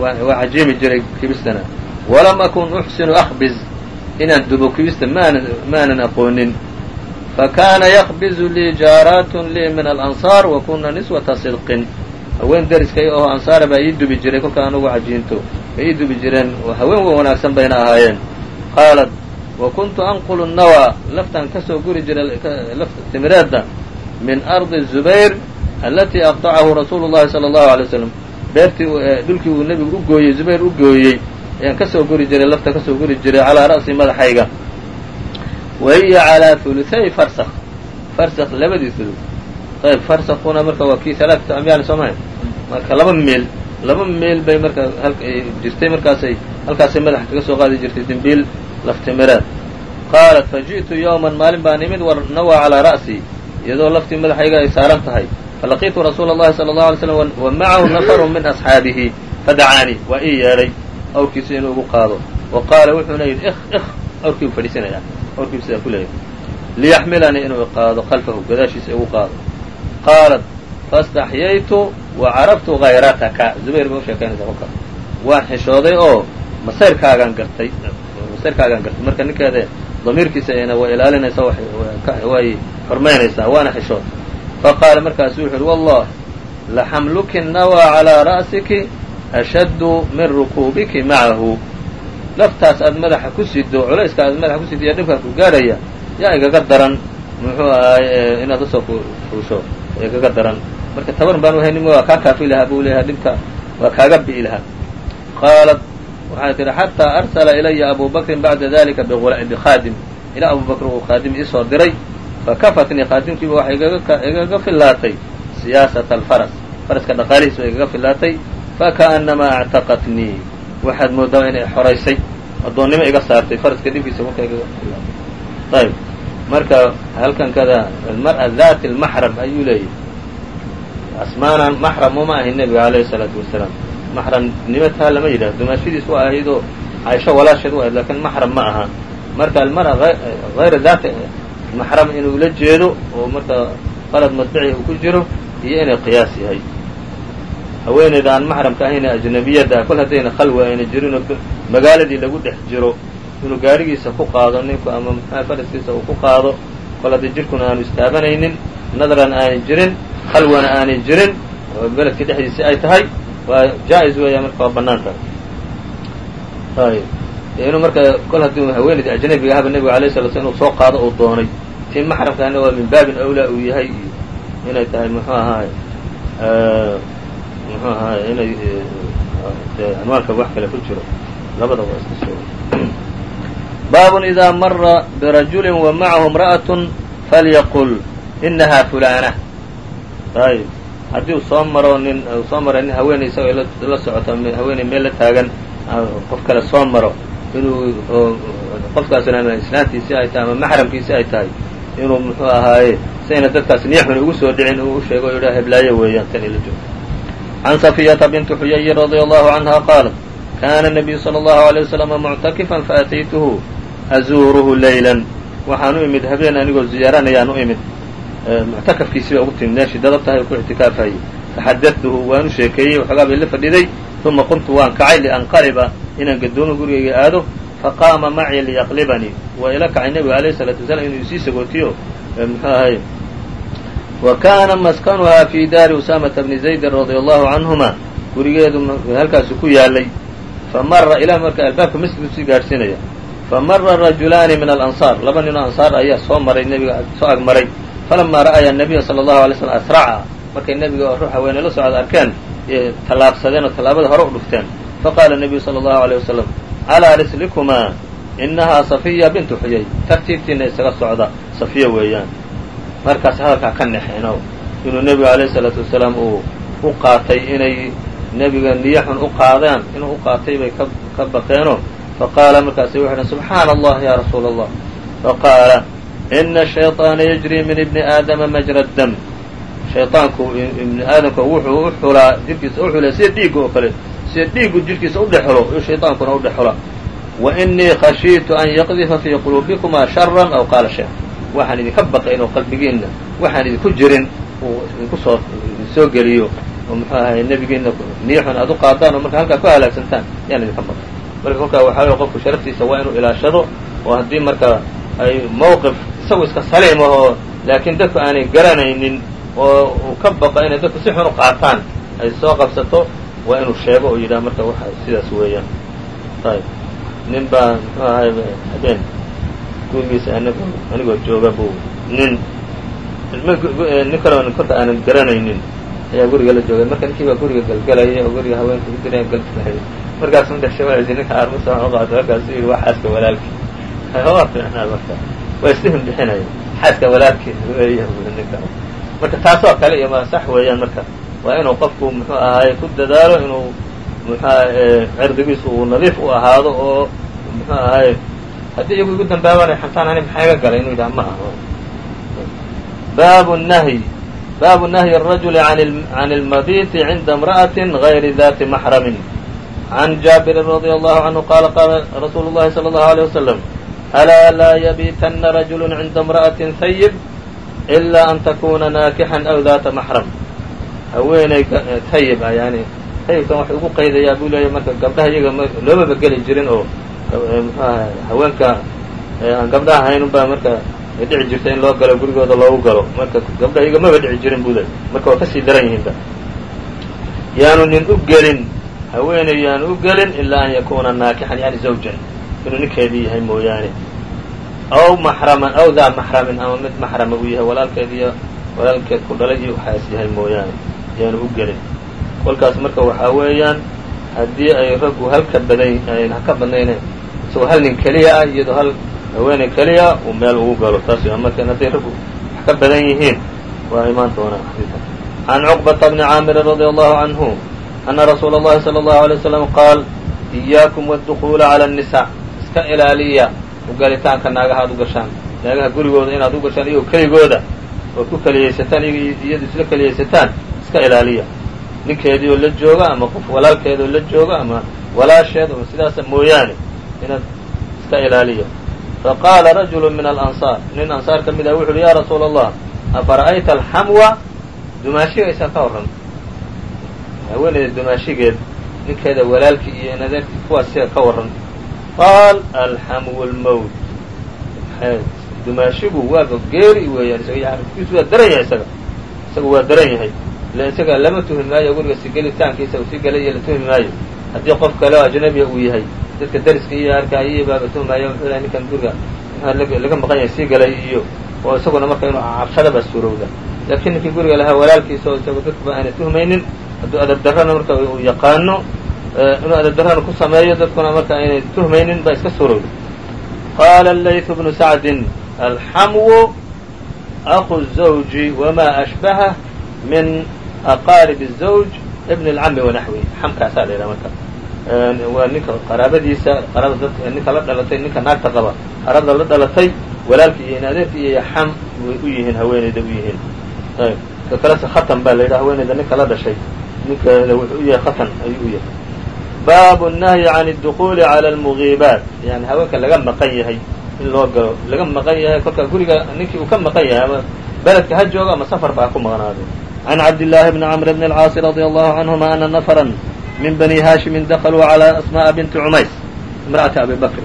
waa cajiimi jiray kibistana walam akun uxsinu akhbiz inaan dubo kibista maanan aqoonin fakana yaqbizu lii jaaraatun lii min alansaar wa kuna niswata sidqin haween deriskay oo ansaara baa ii dubi jiray kolka anugu cajiinto bay ii dubi jireen haween wa wanaagsan bayna ahaayeen qaalat wa kuntu anqulu nawaa laftaan ka soo guri jiray timireedda min ardi zubayr alatii aqطacahu rasuulu llahi salى allahu alay waslam beertii dhulkii uu nebigu u gooyey zubayr u gooyey ayaan ka soo guri jiray lafta ka soo guri jiray calaa ra'si madaxayga wa hiya calaa huluhay farsak farsak labadii hulud ayb farsakuna marka waa kii alaaata amyaal soo mahay marka laba meel laba meel bay marka jirtay markaasay halkaasay madaxa kaga soo qaadi jirtay dembiil laftimireed qaalat faji'tu yowman maalin baan imid war nawaa calaa ra'si iyadoo laftii madaxayga ay saaran tahay falaqiitu rasuula اllahi salى اlahu alay slam wa macahu nafaru min asxaabihi fadacaanii waa ii yeedhay awrkiisa inuu igu qaado. Wa qaala wuxuuna yidhi ik ik awrkii fadhiisanayaa awrkiibu sidaa ku leeyahay. Liyaxmilanii inuu iqaado khalfahu gadaashiisa igu qaado. Qaalat faاstaxyaytu wa caraftu hayrataka zubayr bay u sheekaynaysaa kolka waan xishooday oo masayrkaagaan gartay. Masayrkaagaan gartay. Marka ninkeeda damiirkiisa ayna waa ilaalinaysa way xurmaynaysaa waana xishood. Faqaala markaasu wuxu uhi wallah laxamluki nawaa calىa ra'siki ashaddu min rukuubiki macahu. Laftaas aad madaxa ku sido culayska aad madaxa ku sido iyo dhibkaa ku gaadhaya yaa igaga daran. Muxuu ahay inaad u soo fuusho igaga daran. Marka tabaran baan uhaynin waa kaa kaafi lahaa buu leeyahay dhibka waa kaaga bi'i lahaa. Qaalat waxay tihi xataa arsala ilaya abu bacda dalika bikhaadim ilaa abu uu khaadim iisoo diray fakafatnii khaadimkiiba waxay igaga fillaatay siyaasata alfaras. Faraska dhaqaalihiisa igaga fillaatay fakaأnamaa actaqatnii waxaad moodaa inay xoraysay addoonnimo iga saartay faraska dhibkiisa marka igaga fillaatay ayb marka halkan kada almar'a daati lmaxram ayuu leeyahy asmaanan maxram uma ahayn nebiga alayhi الsalaatu wasalaam maxramnimo taa lama yidhahdo dumaashidiis waa ahayd oo caaisho walaasheed u ahayd lakin maxram ma aha marka almar'a hayra daati maxram inuu la jeedo oo marka qalad madbici uu ku jiro iyo inay qiyaas yahay haweeneyda aan maxramka ahayn ajnabiyadda kol haddayna khalwi ayna jirinoo magaaladii lagu dhex jiro inuu gaarigiisa ku qaado ninku ama mxua faraskiisa uu ku qaado kol haddii jirkuna aanu istaabanaynin nadran aanay jirin khalwana aanay jirin beledka dhexdiisi ay tahay waa jaa-is weeya marka waa bannaan tahay ayb inuu marka kol haddii haweeneydii ajnabiga ahaba nebiga alay sala slam inuu soo qaado uu doonay. Tii maxramka ahna waa min baabin awlaa uu yahay iyo inay tahay muxuu ahaay muxuu ahaay inay anwaanka wax kale ku jiro labada waa iska soo baabun idaa mara birajulin wa macahu imra'atun falyaqul inahaa fulaana ayb haddii uu soo maro nin uu soo maro nin haweeney isagoo la socoto haweeney meel la taagan qof kale soo maro inuu qofkaasna ama islaantiisii ay tahay ama maxramkiisii ay tahay inuu muxuu ahaaye sayna dadkaas niyaxun ugu soo dhicin uu u sheego heblaayo weeyaan tan ila joogto can safiyata binti xuyayin radia allahu canha qaalat kana nabiyu sala allahu alay waslama muctakifan faataytuhu azuuruhu laylan waxaan u imid habeen anigoo ziyaaranayaan u imid muctakafkiisii baa ugu timid meeshii dadab tahay ku ictikaafayay faxadadtuhu waan u sheekeeyey waxoogaa bay la fadhiday uma qumtu waan kacay lianqaliba inaan gadoomo gurigayga aado faqaama macii liyaqlibanii waa ila kacay nebiga alayh isalaatu wasalaam inuu isii sagootiyo mxuu ahay wa kaana maskanuhaa fi daari usaamata bni zaydin radia allahu canhuma gurigeedu halkaasu ku yaalay famara ilaa marka albaabka masjidku sii gaadhsiinaya famara rajulaani min alansaar laba ninoo ansaar ayaa soo maray nebiga soo ag maray falamaa ra'aya nabiya sala allahu alay slam asraca markay nebiga oo ruux haweeney la socda arkeen tallaabsadeen oo tallaabada hore u dhufteen. faqaala nebiyu sala allahu aleyh wasalam calaa rislikumaa inahaa safiya bintu xuyay tartiibtiina isaga socda. safiya weeyaan markaas hadalkaa ka nexeeno inuu nebigu alayh isalaatu wasalaam uu u qaatay inay nebiga niyo xun u qaadaan inuu u qaatay bay ka baqeeno faqaala markaasi wuxu dhan subxaana allah ya rasuula allah faqaala ina shayطaana yajri min ibni aadama majra dam shayطaanku ibni aadamka wuxuu u xulaa jirkiisa u xulaa sida dhiigga oo kale sida dhiiggu jirkiisa u dhexlo iyo shayطaankuna u dhexla wa inii khashiitu an yaqdifa fii quluubikuma shara aw qaala shay waxaan idinka baqay inuu qalbigiinna waxaan idinku jirin uu idinku soo soo geliyo oo muxuu ahay nebigiina niyo xun aad u qaadaan oo marka halkaa ku halaagsantaan yaan idinka baqay. Marka kolkaa waxaa wey qofku sharaftiisa waa inuu ilaashado oo haddii marka ay mowqif isagu iska saliim ahoo laakiin dadku aanay garanaynin oo uu ka baqo inay dadku si xun u qaataan ay soo qabsato waa inuu sheego oo yidhaha marka waxa sidaas weeyaan. Ayb nin baa muxuu ahay habeen gurigiisa anigoo jooga buu nin nin kaleo korka aanan garanaynin ayaa guriga la joogay. Marka ninkii baa guriga galgalaya oo guriga haweenka ku jira galgalay markaasu dhashawaasi ninka armusa u qaato markaasu yidhi waa xaaska walaalkii. Waa fiicnaa marka. Waa istihim bixinaya xaaska walaalkii ninka. Marka taasoo kale iyo ma sax weeyaan marka. Waa inuu qofku muxuu ahaay ku dadaalo inuu muxuaha cirdigiisu uu nadiif u ahaado oo muxuu ahaay haddii iyagu igu dambaabanay xantaan ani maxaa iga galay inuu yidhaha ma aha baabu nahyi baabu nahyi الrajuli can اlmabiiti cinda imra'ati غayri dati maxramin can jaabirin radي allahu canhu qaala qaala rasuulu اllahi salى اllahu alيه wasalam alaa laa yabiitana rajulu cinda imra'ati hayib ila an takuna naakixan aw data maxram haweeney hayib ah yani hayibkan waxay ugu qaydayaa buu leeyahy marka gabdhaha iyaga loomaba geli jirin oo muxuu ahay haweenka aan gabdhaha ahayn unbaa marka dhici jirta in loo galo gurigooda loogu galo. Marka gabdhaha iyaga maba dhici jirin leey marka waa ka sii daran yihiinba yaanu nin u gelin haweeney yaanu u gelin ilaa an yakuna naakixan yani zawjan. Inuu ninkeedii yahay mooyaane. Aw maxraman aw daa maxramin ama mid maxrama uu yahay walaalkeed iyo walaalkeed ku dhalay iyo waxaas yahay mooyaane. Yaanu u gelin. Kolkaas marka waxaa weeyaan haddii ay raggu halka badan ka badnayn isagoo hal nin keliya ah iyadoo hal haweeney keliya ah, uu meel ugu galo. Taas marka hadday raggu wax ka badan yihiin. Waa imaan doonaa can cuqbata bni caamirin radia allahu canhu ana rasuula allahi sala allahu alay wasalam qaal iyaakum wadduquula cala annisaa. Iska ilaaliya ugalitaanka naagaha aad u gashaan. Naagaha gurigooda inaad u gashaan iyagoo keligooda oad ku keliyaysataan iyadu isla keliyaysataan iska ilaaliya. Ninkeediioo la jooga ama qof walaalkeedoo la jooga ama walaasheed ama sidaasa mooyaane inaad iska ilaaliya faqaala rajulu min alansaar nin ansaar ka mid ah wuxu uhi ya rasuula allah afara'ayta alxamwa dumaashigaysaa ka warran. Haweeneyda dumaashigeed ninkeeda walaalkii iyo inadeerkii kuwaas siga ka warran. Qaal alxamwu lmowt dumaashigu waaba geeri weeyaan isaga yaxrifkiisu waa daran yahay isaga. Isaga waa daran yahay. Ila isaga lama tuhmi maayo guriga si gelitaankiisa uu iyo la tuhmi maayo. Haddii qof kale oo ajnabiya uu yahay dadka dariska iyo arkaayiyo baaba tuhmaayo muxuu lahay ninkan guriga laga maqan yahay sii galay iyo oo isaguna marka inuu cabshada baa suurowda laakiin ninkii guriga lahaa walaalkiisa oo isaga dadkaba aanay tuhmaynin hadduu adab darrana marka uu yaqaano inuu adab darrana ku sameeyo dadkuna marka aynay tuhmaynin baa iska suurowda qaala layثu bnu sacdin alxamwu aku الزawji wma ashbaha min aqaarib الزawj ibn اlcami wanaxwi xamkaasaa la yidhaha marka waa ninka qaraabadiisa qaraaba dad ninka la dhalatay ninka naagta qaba. Qarabda la dhalatay walaalkii iyo inadeerka iyo xam way u yihiin haweenayda u yihiin. Ayb. Kalese khatan baa la yidhaha haweenayda ninka la dhashay. Ninkeeda wuxuu u yahay khatan ayuu u yahay. Baabu nahyi can adduquuli cala almugiibaat yani haweenka laga maqan yahay in loo galo laga maqan yahay kolkaa guriga ninkii uu ka maqan yahay ama beledka ha joogo ama safarba ha ku maqnaado can cabdillaahi bni camr bni alcaasi radia allahu canhuma ana nafaran min bani haashimin dakaluu calى asmaءa binti cumays imra'ati abi bakr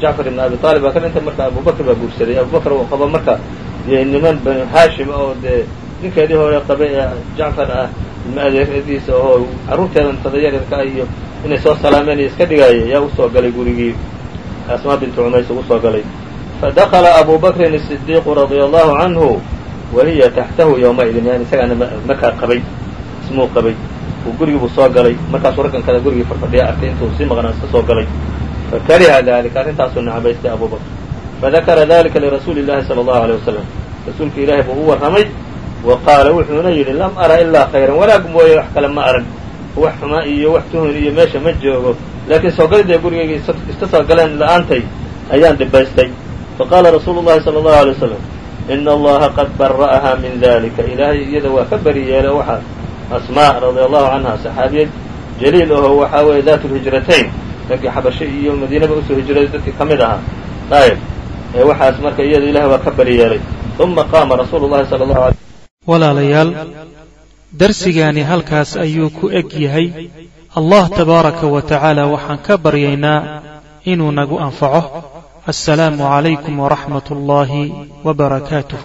jacfar ibn abi aalib baa ka dhintay marka abu bakr baa guursaday abu bakr uu qabo marka iyo niman banu haashim oo dee ninkeedii hore qabay ee jacfar ah ilma adeeradiisa oo carruurteedan tadayararka ah iyo inay soo salaameen iyo iska dhigaaya yaa usoo galay gurigii asmaa bintu cumays ugu soo galay fadakla abu bakrin الصidiiqu radia allahu canhu wa hiya taxtahu ywmaidin yani isagaana markaa qabay ismuu qabay uu gurigiibuu soo galay markaasuu raggan kada gurigii farfadhiya arkay intuu sii maqnaan iska soo galay. Fakariha dalika arrintaasuu nacabaystay abubakr fadakara dalika lirasuuli illahi sala allahu aleyh wasalam rasuulka ilaahay buu u warramay wa qaala wuxuuna yidhi lam ara ilaa khayran wanaag mooye wax kale ma arag wax xumaa iyo wax tuhun iyo meesha ma joogo. Laakiin soo galidae gurigayga iska soo galeen la'aantay ayaan dhibaystay fa qaala rasuulu llahi sala allahu alay wasalam ina allaha qad bara'ahaa min dalika ilaahay iyada waa ka beri yeelay oo waxaa asmaa radia allahu canha saxaabiyad jaliil aho waxaa weeye daat lhijratayn raggii xabashe iyo madiinaba u soo hijraday dadkii ka mid ahaa. Ee waxaas marka iyada ilahay waa ka beri yeelay uma qaama rasuulu llahi sala allahu alay walaalayaal darsigaani halkaas ayuu ku eg yahay. Allah tabaaraka wa tacaala waxaan ka baryaynaa inuu nagu anfaco. Assalaamu calaykum waraxmat ullaahi wbarakaatuh